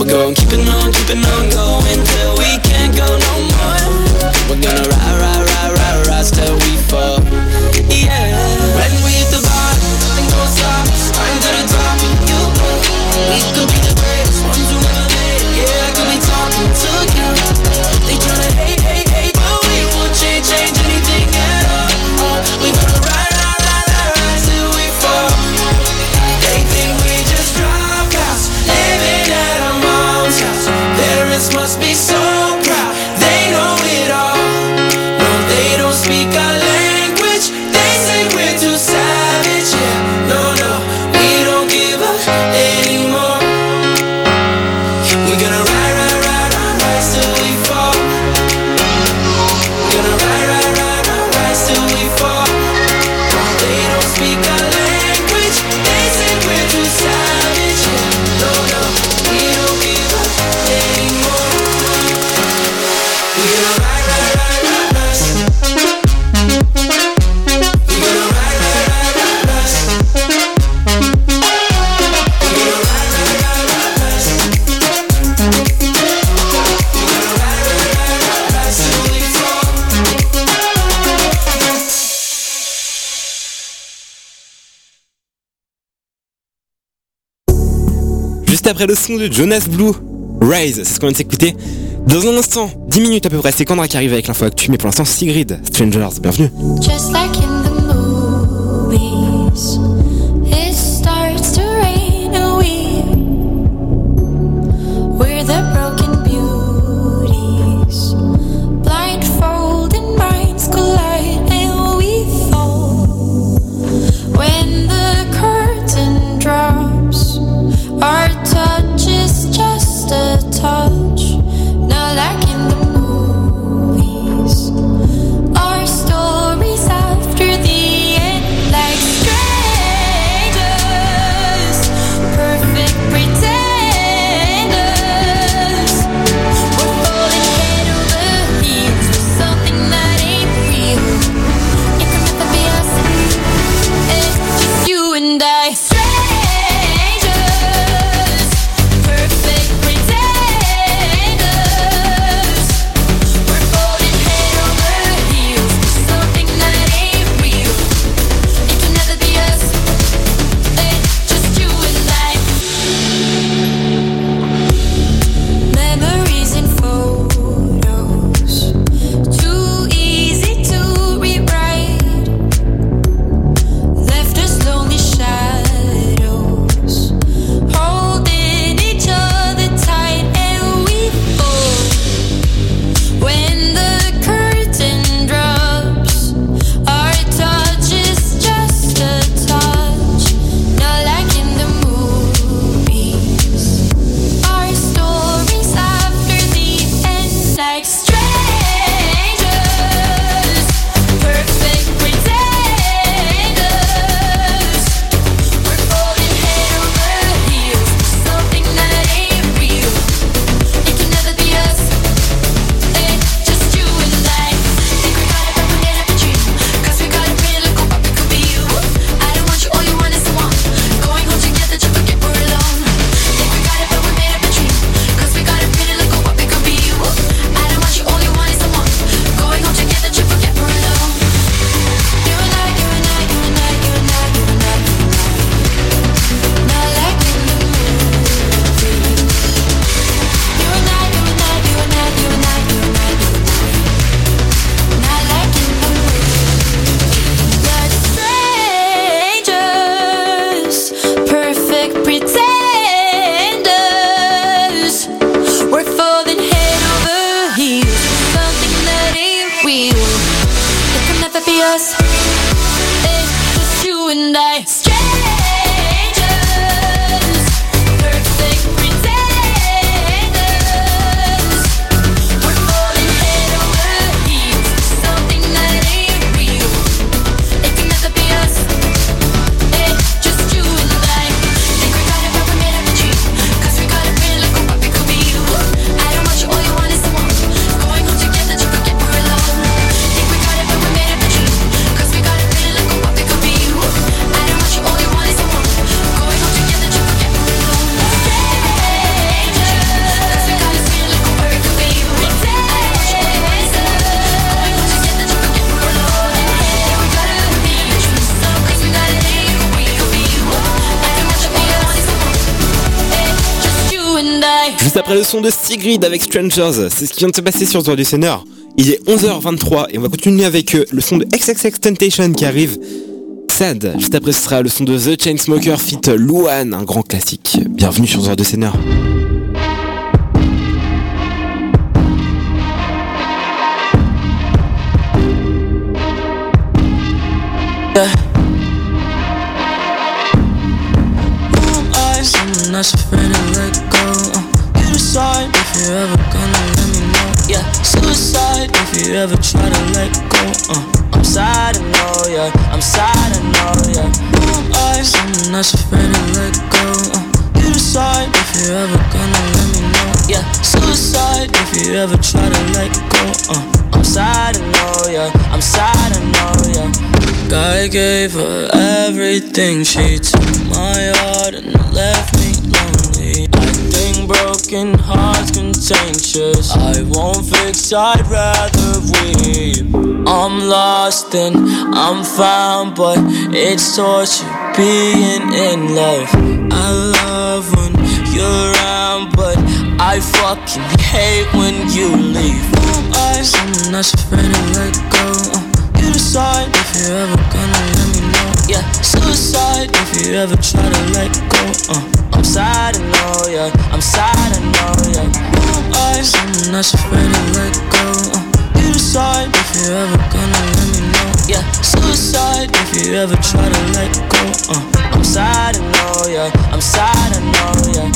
going, keep it on le son de Jonas Blue, Rise, c'est ce qu'on vient de s'écouter. Dans un instant, 10 minutes à peu près, c'est Candra qui arrive avec l'info actu, mais pour l'instant Sigrid, Strangers, bienvenue. Après le son de Sigrid avec Strangers, c'est ce qui vient de se passer sur Droit du Seigneur. Il est 11h23 et on va continuer avec euh, le son de XXX Temptation qui arrive. Sad. Juste après ce sera le son de The Chainsmoker fit Luan, un grand classique. Bienvenue sur Droit du Seigneur. You're ever gonna let me know. Yeah, suicide if you ever try to let go. Uh, I'm sad, I know, yeah. I'm sad, I know, yeah. Who am I? Someone that's afraid to let go. Uh, you decide if you're ever gonna let me know. Yeah, suicide if you ever try to let go. Uh, I'm sad, I know, yeah. I'm sad, I know, yeah. God gave her everything. She took my heart and left me lonely. I think broken hearts contentious. I won't fix, I'd rather weep. I'm lost and I'm found, but it's torture being in love. I love when you're around, but I fucking hate when you leave. I someone that's afraid to let go. Uh, you decide if you're ever gonna let me. Yeah, suicide if you ever try to let go. Uh, I'm sad, I know, yeah. I'm sad, I know, yeah. Am I? Someone that's afraid to let go. Uh, you decide if you're ever gonna let me know. Yeah, suicide if you ever try to let go. Uh, I'm sad, I know, yeah. I'm sad, I know, yeah.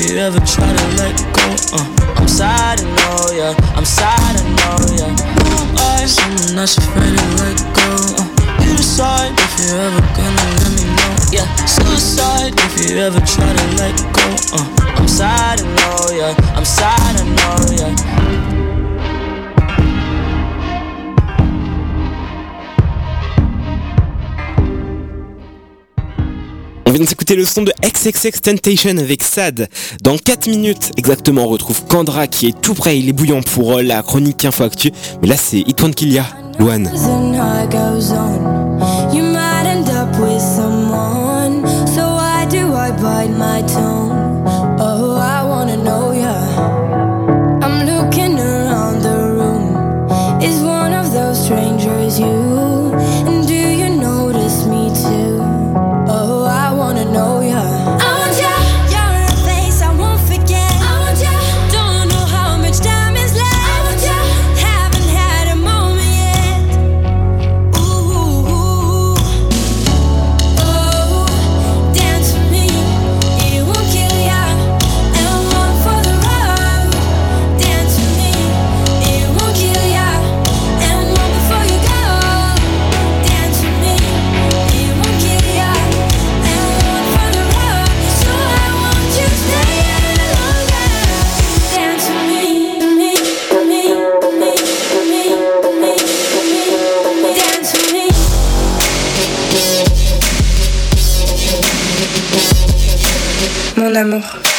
You ever try to let go. Uh, I'm sad, I know, yeah. I'm sad, I know, yeah. Who am I? Someone that's afraid to let go. Uh, you decide if you're ever gonna let me know. Yeah, suicide if you ever try to let go. Uh, I'm sad, I know, yeah. I'm sad, I know, yeah. De s'écouter le son de XXX Temptation avec Sad. Dans 4 minutes exactement, on retrouve Kandra qui est tout prêt, il est bouillant pour euh, la chronique Info Actu. Mais là, c'est Itwan Kilia, Luan. Amour.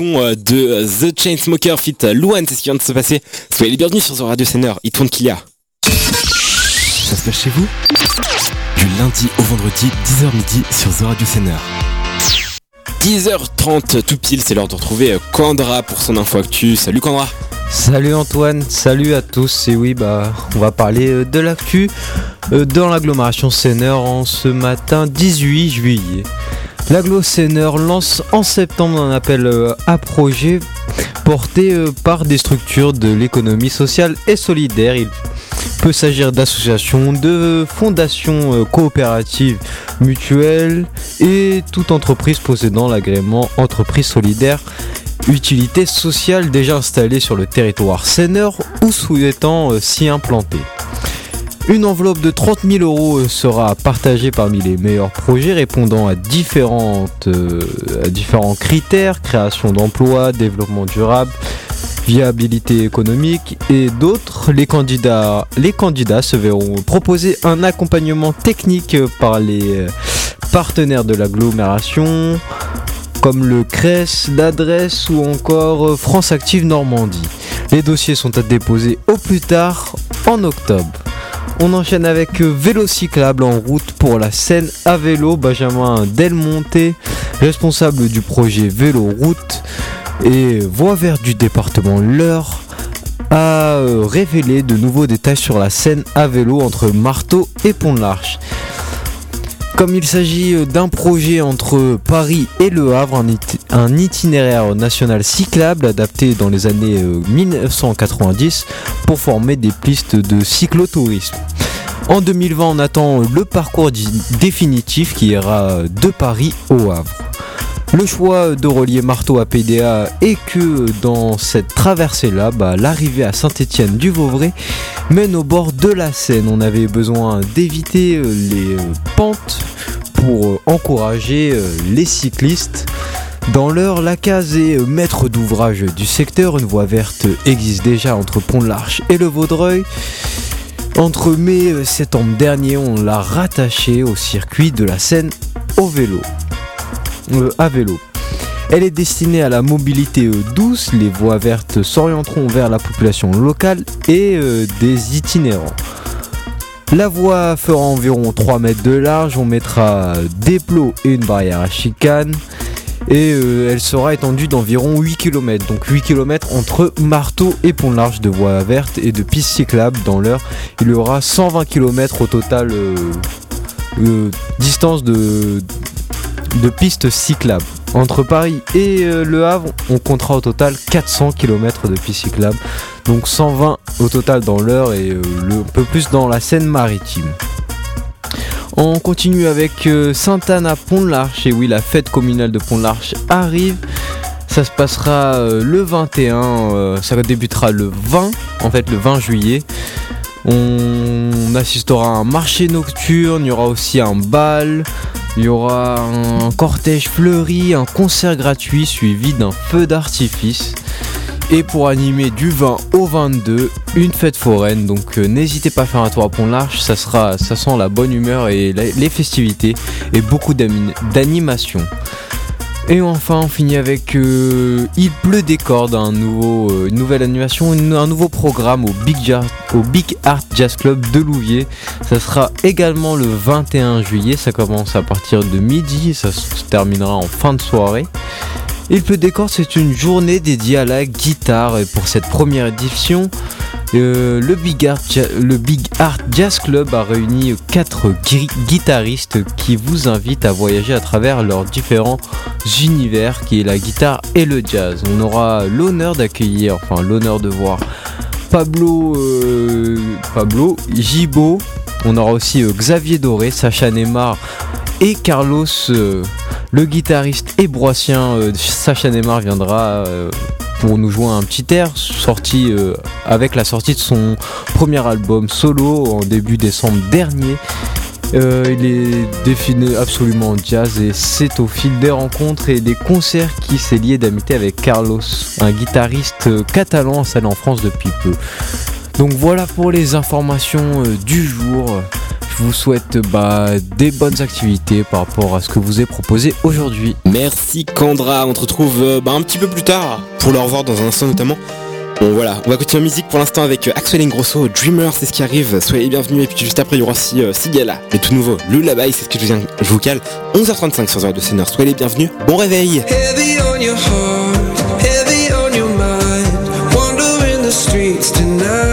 Son euh, de euh, The Chainsmoker fit Luan, c'est ce qui vient de se passer. Soyez les bienvenus sur The Radio Sender, il tourne qu'il y a. Ça se passe chez vous? Du lundi au vendredi, 10h midi sur The Radio Sender. 10h30 tout pile, c'est l'heure de retrouver euh, Kandra pour son info actu. Salut Kandra Salut Antoine, salut à tous. Et oui, bah, on va parler euh, de l'actu euh, dans l'agglomération Sénère en ce matin 18 juillet. L'agglo Sénère lance en septembre un appel euh, à projet porté euh, par des structures de l'économie sociale et solidaire. Il peut s'agir d'associations, de fondations euh, coopératives, mutuelles et toute entreprise possédant l'agrément entreprise solidaire utilité sociale déjà installée sur le territoire séneur ou souhaitant s'y implanter? Une enveloppe de 30 000 euros sera partagée parmi les meilleurs projets répondant euh, à différents critères, création d'emplois, développement durable, viabilité économique et d'autres. Les candidats, se verront proposer un accompagnement technique par les euh, partenaires de l'agglomération, comme le CRES, l'adresse ou encore France Active Normandie. Les dossiers sont à déposer au plus tard en octobre. On enchaîne avec euh, vélo cyclable en route pour la Seine à vélo. Benjamin Delmonté, responsable du projet Vélo Route et voie verte du département L'Eure, a euh, révélé de nouveaux détails sur la Seine à vélo entre Marteau et Pont-de-l'Arche. Comme il s'agit euh, d'un projet entre Paris et Le Havre, un, iti- un itinéraire national cyclable adapté dans les années euh, 1990 pour former des pistes de cyclotourisme. En 2020, on attend le parcours définitif qui ira de Paris au Havre. Le choix de relier Marteau à PDA est que dans cette traversée-là, bah, l'arrivée à Saint-Étienne du Vauvray mène au bord de la Seine. On avait besoin d'éviter euh, les euh, pentes pour euh, encourager les cyclistes. Dans l'heure, la case est maître d'ouvrage du secteur. Une voie verte existe déjà entre Pont-de-l'Arche et le Vaudreuil. Entre mai et septembre dernier, on l'a rattaché au circuit de la Seine au vélo. Euh, à vélo. Elle est destinée à la mobilité euh, douce. Les voies vertes s'orienteront vers la population locale et euh, des itinérants. La voie fera environ 3 mètres de large. On mettra des plots et une barrière à chicane. Et euh, elle sera étendue d'environ 8 km. Donc 8 km entre Marteau et Pont Large de voies vertes et de pistes cyclables dans l'heure. Il y aura 120 km au total euh, euh, distance de, de pistes cyclables. Entre Paris et Le Havre, on comptera au total 400 km de pistes cyclables. Donc 120 au total dans l'heure et un peu plus dans la Seine-Maritime. On continue avec euh, Sainte-Anne à Pont-de-l'Arche. Et oui, la fête communale de Pont-de-l'Arche arrive. Ça se passera euh, le 21, euh, ça débutera le 20, en fait le 20 juillet. On assistera à un marché nocturne, il y aura aussi un bal, il y aura un cortège fleuri, un concert gratuit suivi d'un feu d'artifice. Et pour animer du 20 au 22, une fête foraine. Donc euh, n'hésitez pas à faire un tour à Pont-Large, ça, sera, ça sent la bonne humeur et les festivités et beaucoup d'animation. Et enfin, on finit avec euh, Il pleut des cordes, euh, une nouvelle animation, un nouveau programme au Big, au Big Art Jazz Club de Louviers. Ça sera également le 21 juillet, ça commence à partir de midi, ça se terminera en fin de soirée. Il pleut des cordes, c'est une journée dédiée à la guitare et pour cette première édition, euh, le, Big Art, Jazz Club a réuni quatre gui- guitaristes qui vous invitent à voyager à travers leurs différents univers qui est la guitare et le jazz. On aura l'honneur d'accueillir, enfin l'honneur de voir Pablo, euh, Pablo Gibaud. On aura aussi euh, Xavier Doré, Sacha Neymar et Carlos, le guitariste et broissien euh, Sacha Neymar viendra euh, pour nous jouer un petit air sorti euh, avec la sortie de son premier album solo en début décembre dernier. Euh, il est défini absolument jazz et c'est au fil des rencontres et des concerts qui s'est lié d'amitié avec Carlos, un guitariste catalan installé en France depuis peu. Donc voilà pour les informations du jour. Je vous souhaite bah, des bonnes activités par rapport à ce que vous ai proposé aujourd'hui. Merci Kendra, on te retrouve euh, bah, un petit peu plus tard pour le revoir dans un instant notamment. Bon voilà, on va continuer en musique pour l'instant avec euh, Axel Ingrosso, Dreamer, c'est ce qui arrive, soyez les bienvenus. Et puis juste après il y aura aussi euh, Sigala, le tout nouveau, Lullaby, c'est ce que je, viens, je vous cale, 11h35 sur Zero de Seigneur, soyez les bienvenus, bon réveil. Heavy on your heart, heavy on your mind. Wandering the streets tonight.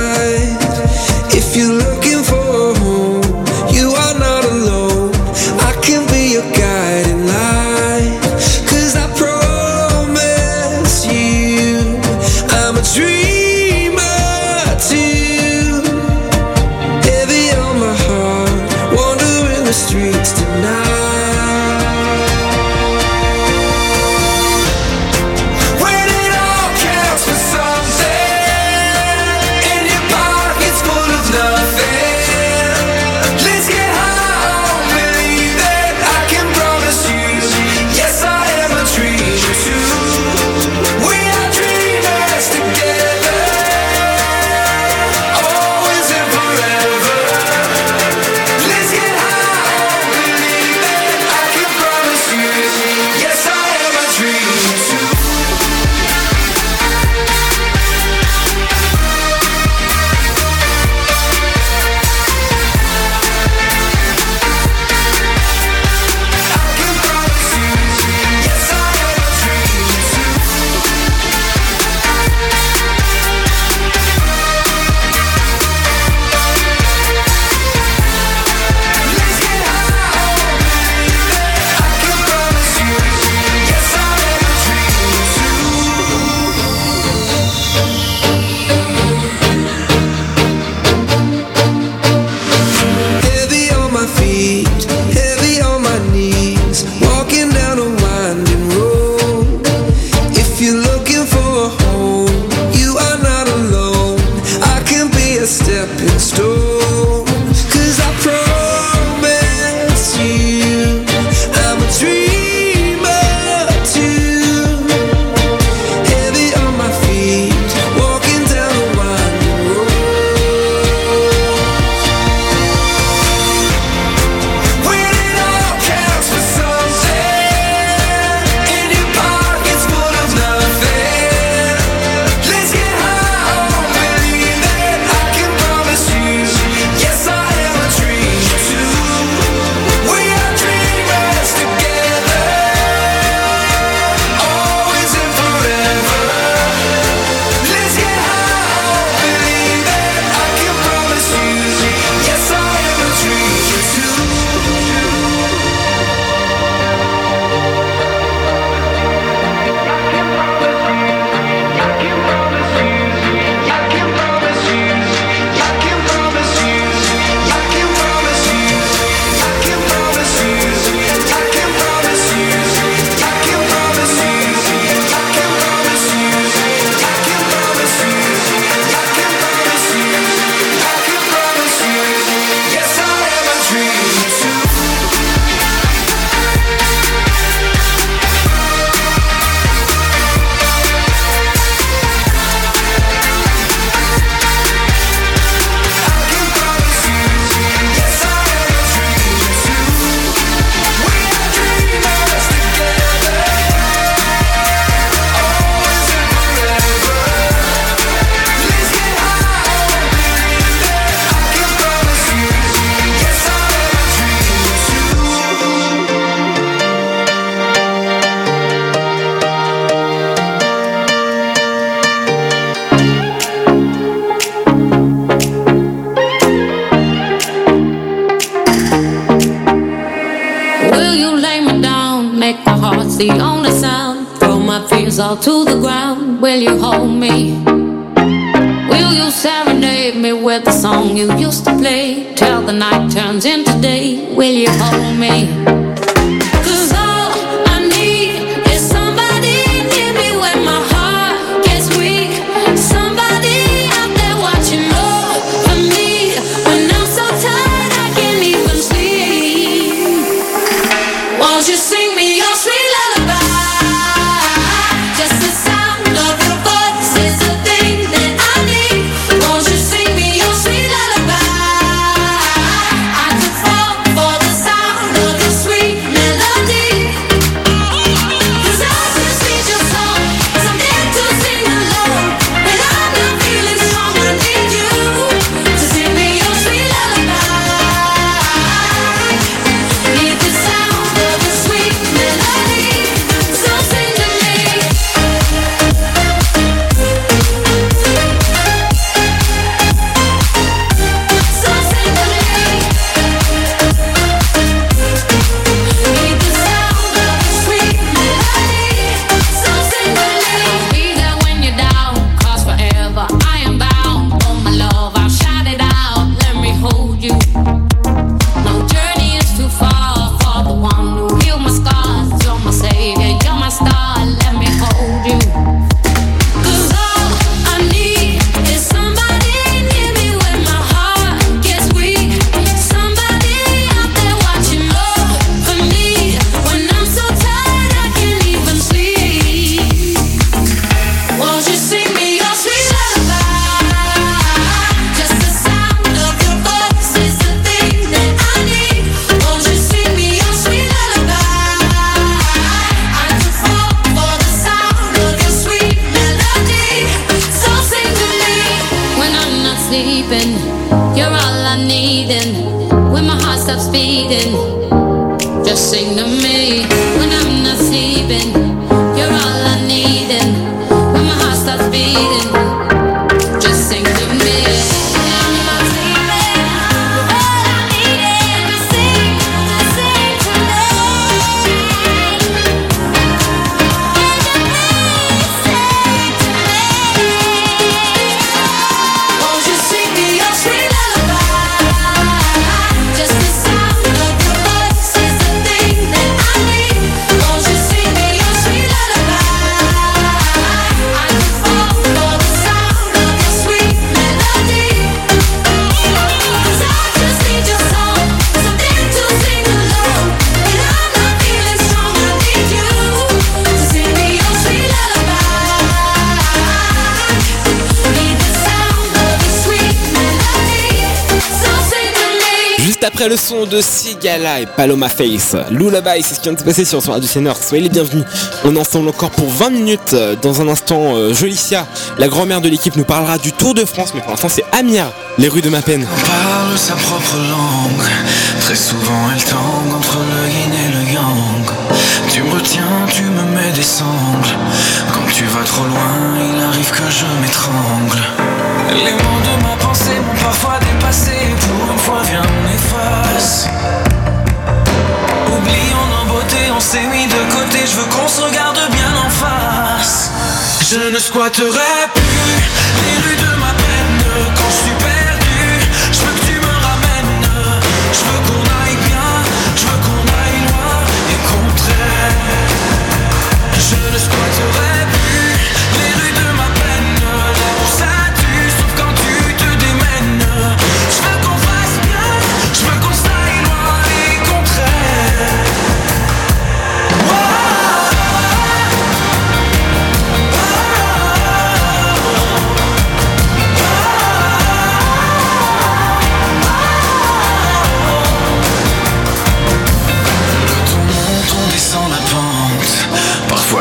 Et Paloma Face. Lullaby, c'est ce qui vient de se passer sur Soir du Seigneur. Soyez les bienvenus. On est ensemble encore pour 20 minutes. Euh, dans un instant, euh, Jolicia, la grand-mère de l'équipe, nous parlera du Tour de France. Mais pour l'instant, c'est Amia, les rues de ma peine. On parle sa propre langue. Très souvent, elle tangue entre le yin et le yang. Tu me retiens, tu me mets des sangles. Quand tu vas trop loin, il arrive que je m'étrangle. Les mots de ma pensée m'ont parfois dépassé. Pour une fois, viens, on efface on s'est mis de côté, je veux qu'on se regarde bien en face. Je ne squatterai plus.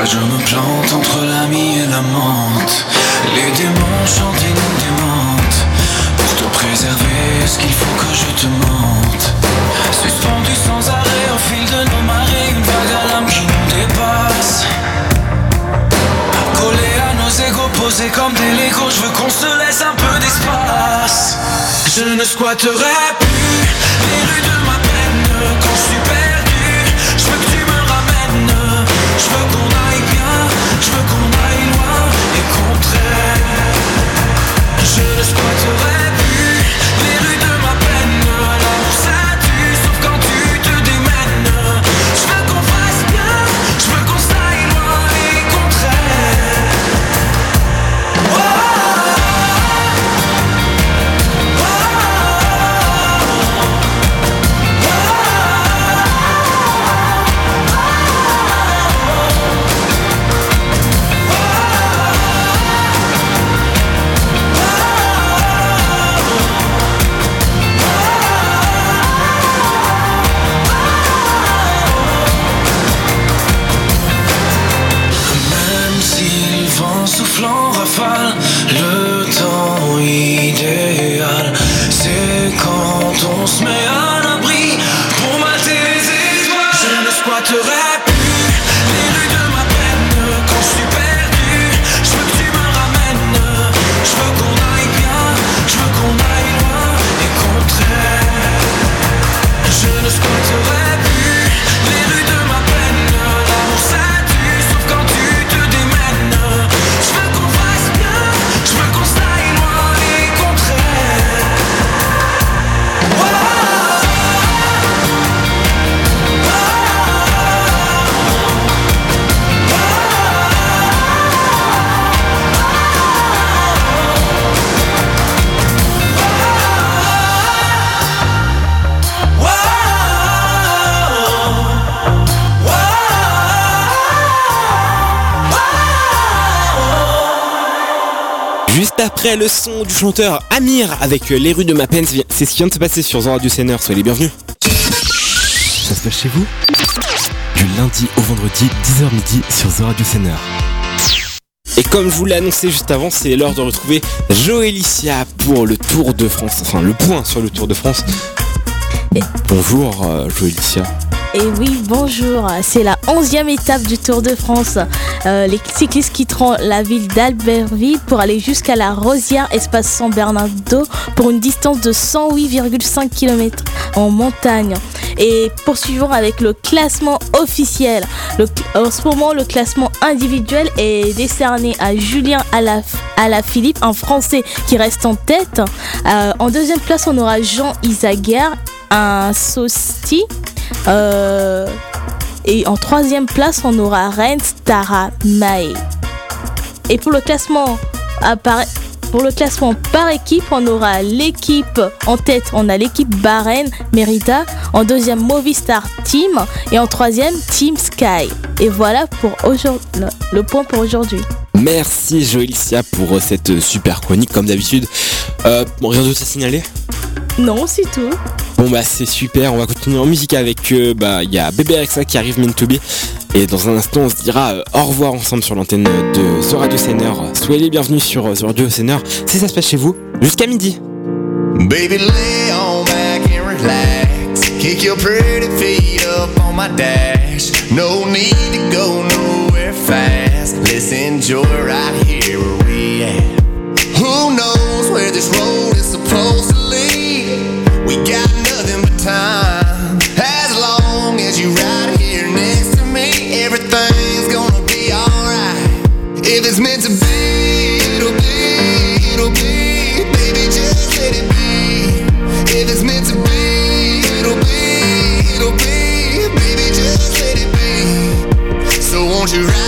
je me plante entre l'ami et la menthe. Les démons chantent et nous démentent. Pour te préserver, est-ce qu'il faut que je te mente? Suspendu sans arrêt au fil de nos marées, une vague à l'âme qui nous dépasse. Collé à nos égaux, posés comme des légos, je veux qu'on se laisse un peu d'espace. Je ne squatterai plus les rencontrer fall après le son du chanteur Amir avec euh, Les rues de ma peine, c'est ce qui vient de se passer sur The Radio Senior, soyez les bienvenus. Ça se passe chez vous? Du lundi au vendredi, 10h midi sur The Radio Senior. Et comme je vous l'ai annoncé juste avant, c'est l'heure de retrouver Joélicia pour le Tour de France, enfin le point sur le Tour de France. Bonjour euh, Joélicia. Et oui, bonjour. C'est la 11e étape du Tour de France. Euh, les cyclistes quitteront la ville d'Albertville pour aller jusqu'à la Rosière, espace San Bernardo, pour une distance de 108,5 km en montagne. Et poursuivons avec le classement officiel. En ce moment, le classement individuel est décerné à Julien Alaphilippe, un Français qui reste en tête. Euh, en deuxième place, on aura Jean Isaguerre, un Sosti. Euh, et en troisième place, on aura Rennes Tara Mae. Et pour le classement pour le classement par équipe, on aura l'équipe en tête, on a l'équipe Bahreïn Merida, en deuxième Movistar Team et en troisième Team Sky. Et voilà pour aujourd'hui le, le point pour aujourd'hui. Merci Joélicia pour euh, cette euh, super chronique comme d'habitude. Euh, bon, rien d'autre à signaler? Non, c'est tout. Bon bah c'est super, on va continuer en musique avec euh, bah il y a Bébé Alexa qui arrive Meant to Be et dans un instant on se dira euh, au revoir ensemble sur l'antenne de The Radio Senior. Soyez les bienvenus sur euh, The Radio Senior si ça se passe chez vous jusqu'à midi. Baby, lay on back and relax. Kick your pretty feet up on my dash. No need to go nowhere fast. Let's enjoy right here where we at. Who knows where this road is supposed to lead? We got time. As long as you right here next to me, everything's gonna be alright. If it's meant to be, it'll be, it'll be. Baby, just let it be. If it's meant to be, it'll be, it'll be. Baby, just let it be. So won't you ride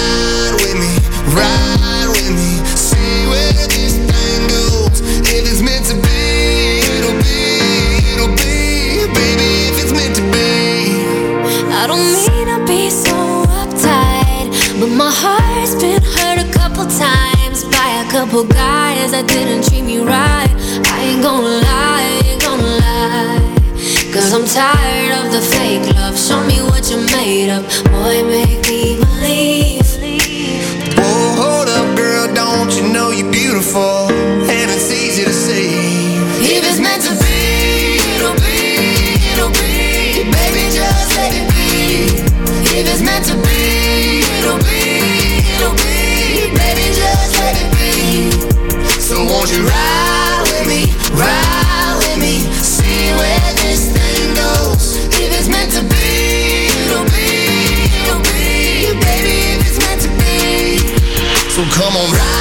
don't mean to be so uptight, but my heart's been hurt a couple times by a couple guys that didn't treat me right. I ain't gonna lie, ain't gonna lie. Cause I'm tired of the fake love. Show me what you're made of. Boy, make be. Baby, just let it be. So won't you ride with me, ride with me, see where this thing goes. If it's meant to be, it'll be, it'll be. Baby, if it's meant to be. So come on, ride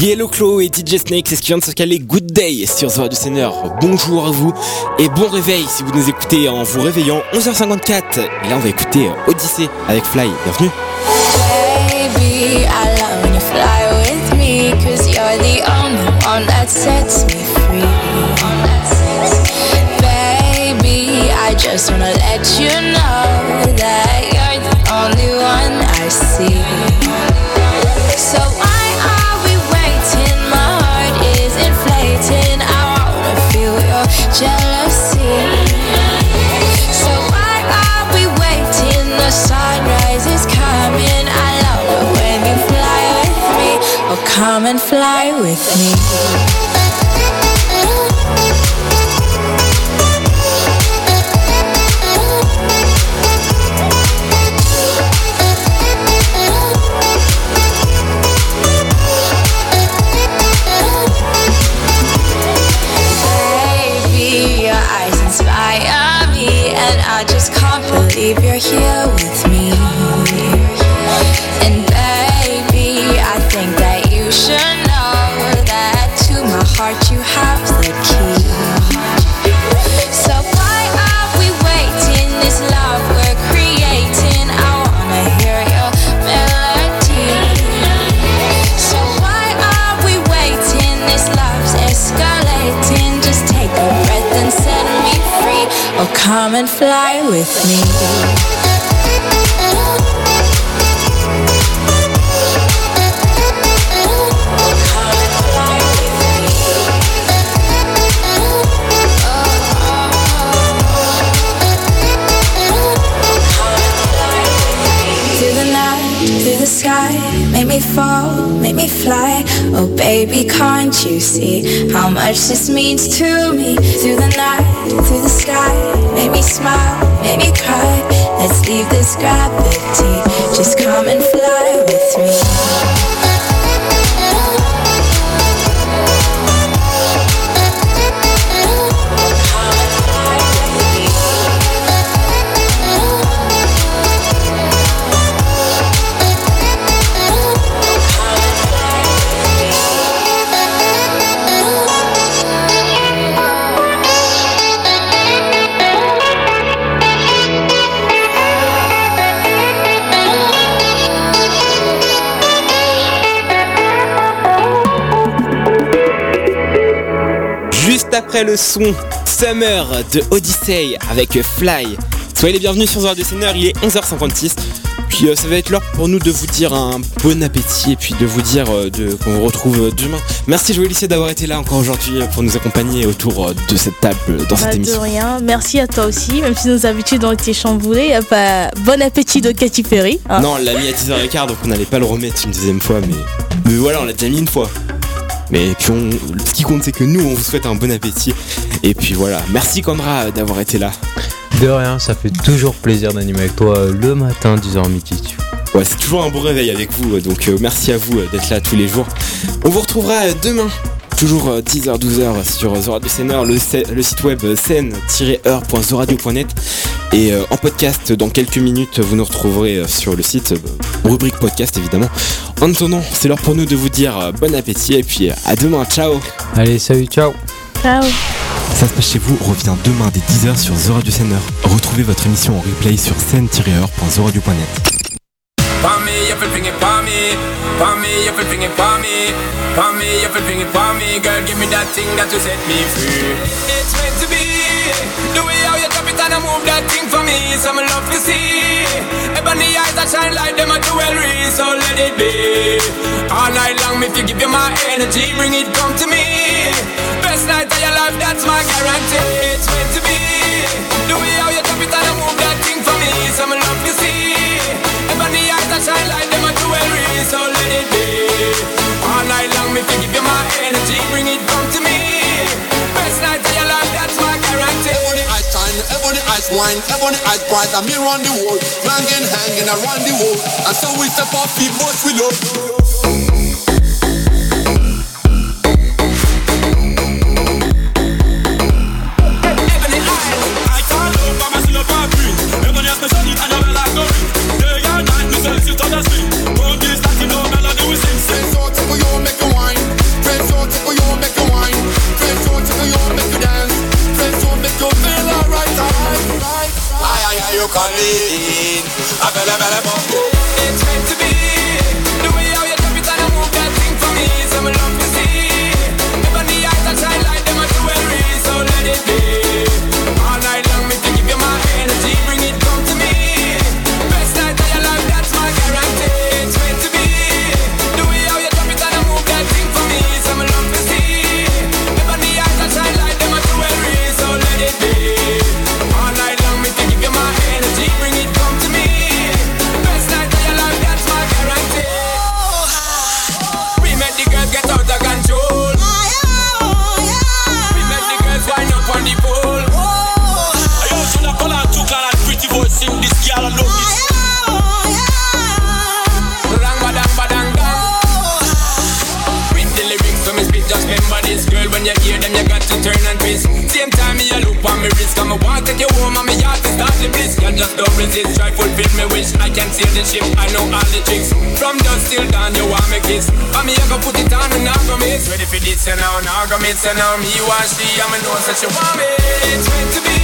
Yellow Claw et DJ Snake, c'est ce qui vient de se caler Good Day sur The du Seigneur. Bonjour à vous et bon réveil si vous nous écoutez en vous réveillant 11h54. Et là on va écouter euh, Odyssée avec Fly, bienvenue. You fly with me that with me. Come and fly with me. Me fall, make me fly. Oh baby, can't you see how much this means to me? Through the night, through the sky, make me smile, make me cry. Let's leave this gravity, just come and fly with me. Après le son Summer de Odyssey avec Fly. Soyez les bienvenus sur de Seigneur, il est 11h56. Puis euh, ça va être l'heure pour nous de vous dire un bon appétit et puis de vous dire euh, de- qu'on vous retrouve demain. Merci Joël Lycée d'avoir été là encore aujourd'hui euh, pour nous accompagner autour de cette table dans Bah, cette de émission. rien. Merci à toi aussi, même si nos habitudes ont été chamboulées. y a pas... Bon appétit de Katy Perry. hein. Non, on l'a mis à 10h15 donc on n'allait pas le remettre une deuxième fois, mais, mais voilà, on l'a déjà mis une fois. Mais puis on, ce qui compte c'est que nous on vous souhaite un bon appétit. Et puis voilà, merci Condra euh, d'avoir été là. De rien, ça fait toujours plaisir d'animer avec toi euh, le matin, 10h midi. Ouais, c'est toujours un bon réveil avec vous, donc euh, merci à vous euh, d'être là tous les jours. On vous retrouvera demain, toujours euh, 10h, 12h sur euh, Zoradio Seigneur, le, le site web euh, scène-heure.zoradio.net et euh, en podcast dans quelques minutes vous nous retrouverez euh, sur le site, euh, rubrique podcast évidemment. En attendant, c'est l'heure pour nous de vous dire euh, bon appétit et puis euh, à demain, ciao Allez, salut, ciao Ciao Ça se passe chez vous revient demain dès 10h sur The Radio Sender. Retrouvez votre émission en replay sur scène-heure.zoradio.net. For me, you feel bring it for me. For me, you feel bring it for me. Girl, give me that thing that will set me free. It's meant to be. The way how you drop it and I move that thing for me. Some love to see. Ebony eyes that shine like them a jewelry. So let it be. All night long, if you give you my energy, bring it come to me. Best night of your life, that's my guarantee. Ebony ice wine, ebony ice bright, I'm here on the world, hanging, hanging around the world. And so we step off feet, most we love. Khalidin Abele bele bongo can sail the ship I know all the tricks. From dusk till dawn you want me kiss. And me a go put it on and go miss. Ready for this and now now go miss and now me want she and me know that she want me. It's meant to be.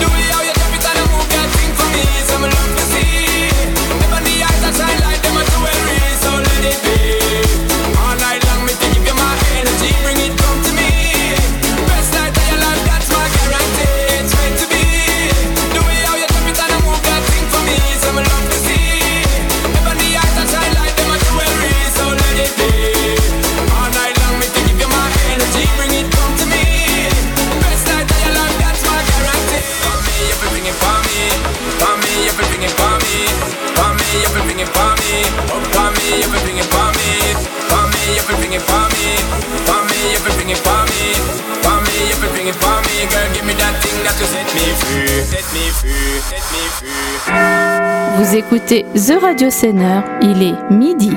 The way how you drop it and move that thing for me. Some love it for me, girl. Give me that thing that you set me free, set me free, set me free. Vous écoutez The Radio Senior, il est midi.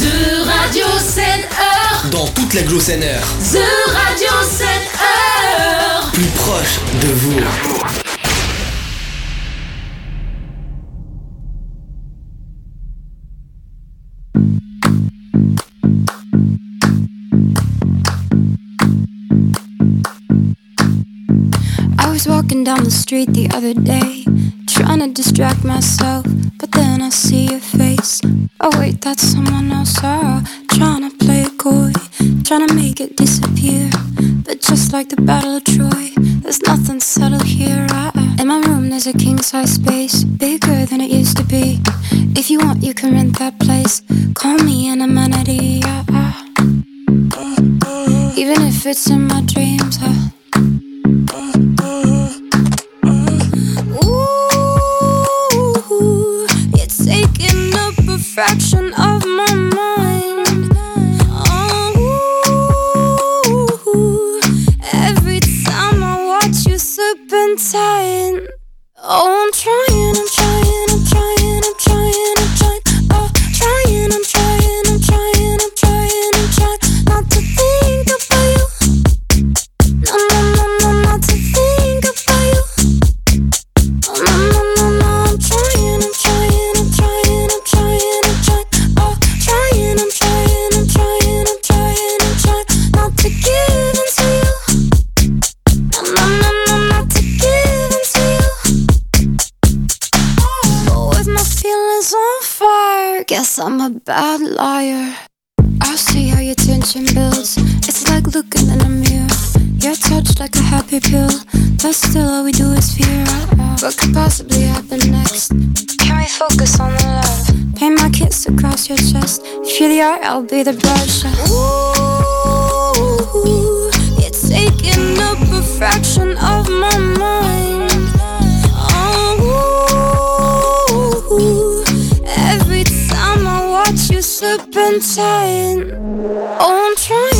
The Radio Center. Dans toute la Glosseneur, The Radio Center. plus proche de vous. Street the other day, trying to distract myself, but then I see your face. Oh wait, that's someone else. Oh, trying to play it coy, trying to make it disappear. But just like the Battle of Troy, there's nothing subtle here. I, in my room, there's a king size space, bigger than it used to be. If you want, you can rent that place. Call me an amenity. I, I, mm, mm. even if it's in my dreams. Oh, I'm trying, a bad liar. I see how your tension builds. It's like looking in a mirror. You're touched like a happy pill, but still all we do is fear. What could possibly happen next? Can we focus on the love? Paint my kiss across your chest. If you're the art, I'll be the brush. Ooh, you're taking up a fraction of my I'm trying, I'm trying,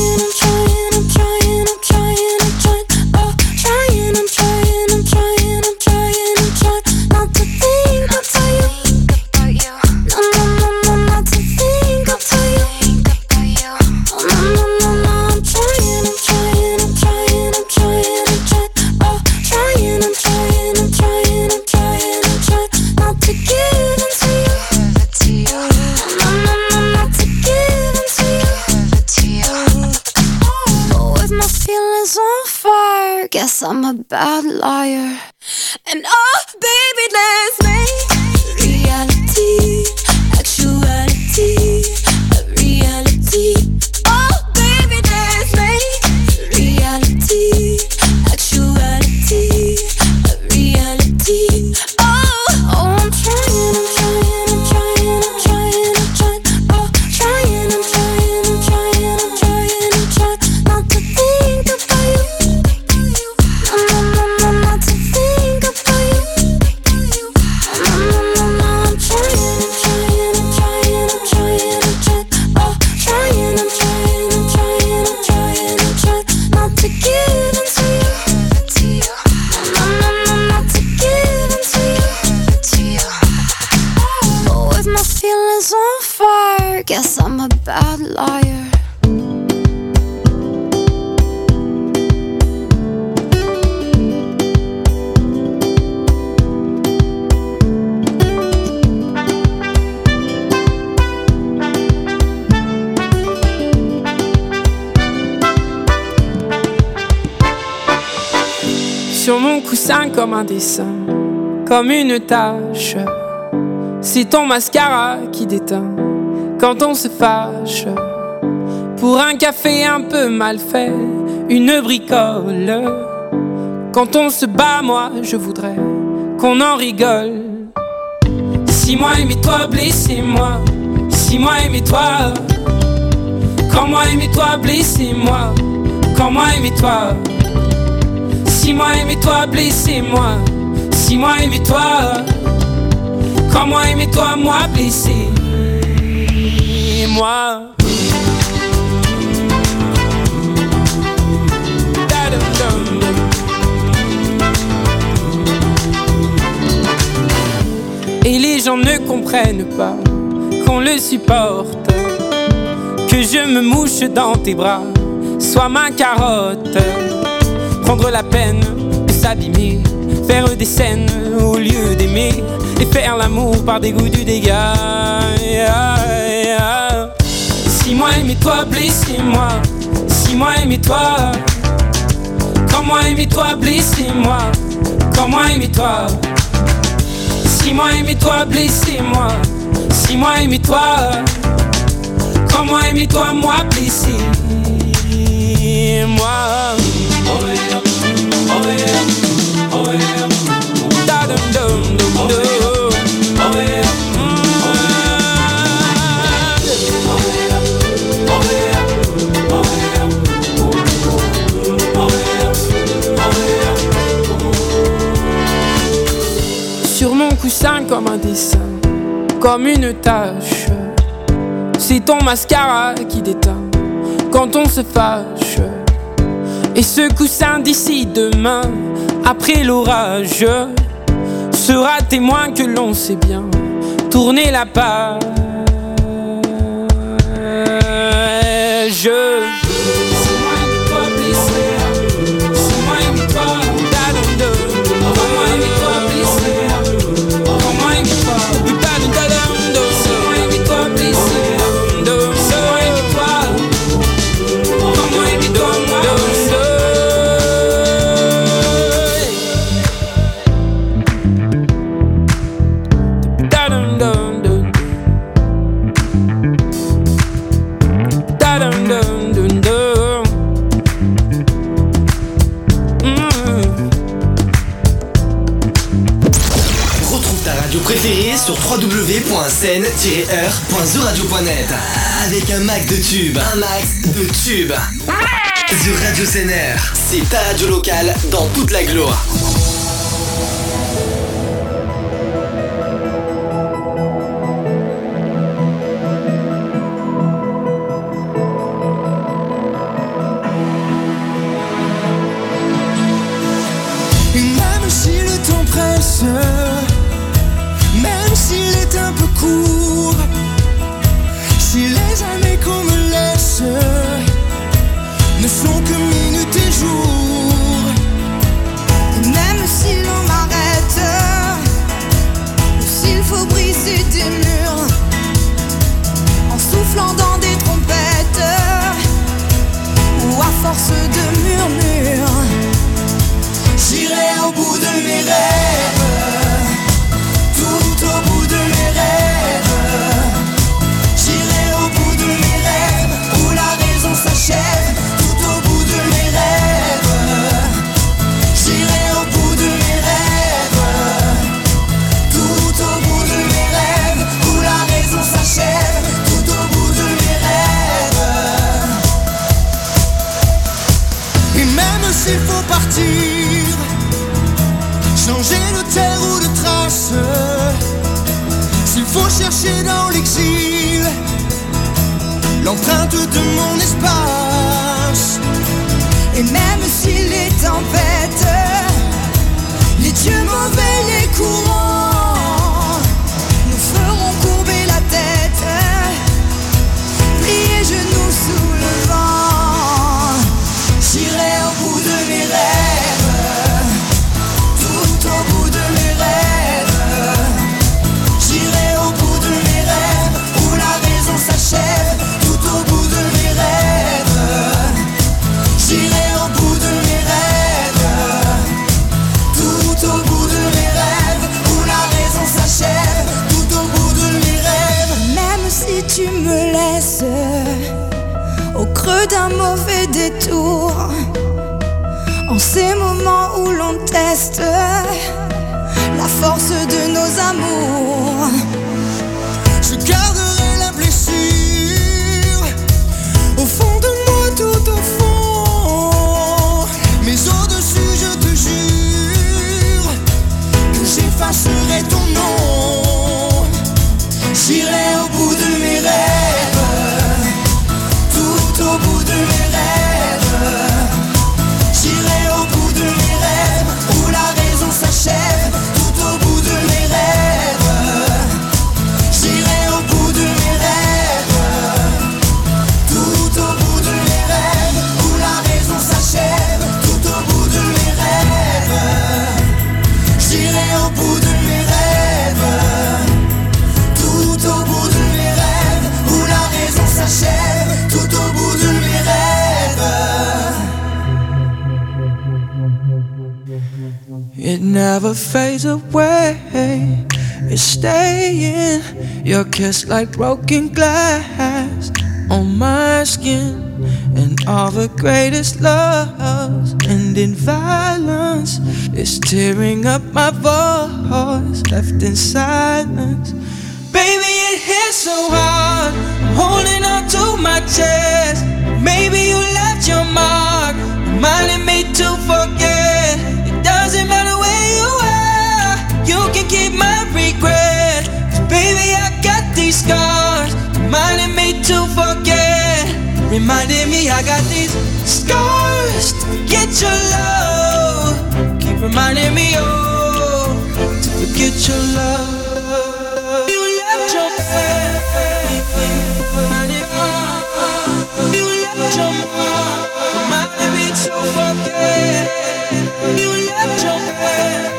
guess I'm a bad liar. And oh, baby, let's make reality, guess I'm a bad liar. Sur mon coussin comme un dessin, comme une tache. C'est ton mascara qui déteint quand on se fâche. Pour un café un peu mal fait, une bricole. Quand on se bat, moi je voudrais qu'on en rigole. Si moi aimez-toi, blessez-moi. Si moi aimez-toi. Quand moi aimez-toi, blessez-moi. Quand moi aimez-toi. Si moi aimez-toi, blessez-moi. Si moi aimez-toi. Quand moi aimez-toi, moi blessé. Et les gens ne comprennent pas qu'on le supporte, que je me mouche dans tes bras, sois ma carotte, prendre la peine de s'abîmer, faire des scènes au lieu d'aimer et faire l'amour par des goûts du dégât moi aimez-toi, blessez-moi. Si moi aimez-toi. Comment aimez-toi, blessez-moi. Comment aimez-toi. Si moi aimez-toi, blessez-moi. Si moi aimez-toi. Comment aimez-toi, moi, blessez-moi. Sur comme un dessin, comme une tache. C'est ton mascara qui déteint quand on se fâche. Et ce coussin d'ici demain, après l'orage, sera témoin que l'on sait bien tourner la page. www.scène-r.zoradio.net avec un max de tubes. Un max de tubes. The Radio CNR, c'est ta radio locale dans toute la gloire. Never fades away. It's staying. Your kiss like broken glass on my skin. And all the greatest loves end in violence. It's tearing up my voice, left in silence. Baby, it hits so hard. I'm holding on to my chest. Maybe you left your mark, reminding me to forget. Scars, reminding me to forget. Reminding me I got these scars to forget your love. Keep reminding me, oh, to forget your love. You left your You left your mark, reminding me to forget. You left your You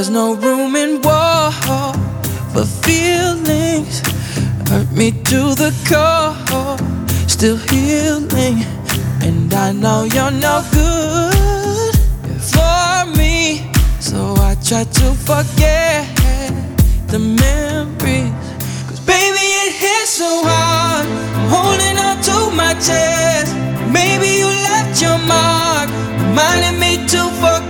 There's no room in war for feelings. Hurt me to the core, still healing. And I know you're no good for me. So I try to forget the memories. Cause baby, it hits so hard. I'm holding on to my chest. Maybe you left your mark, reminding me to forget.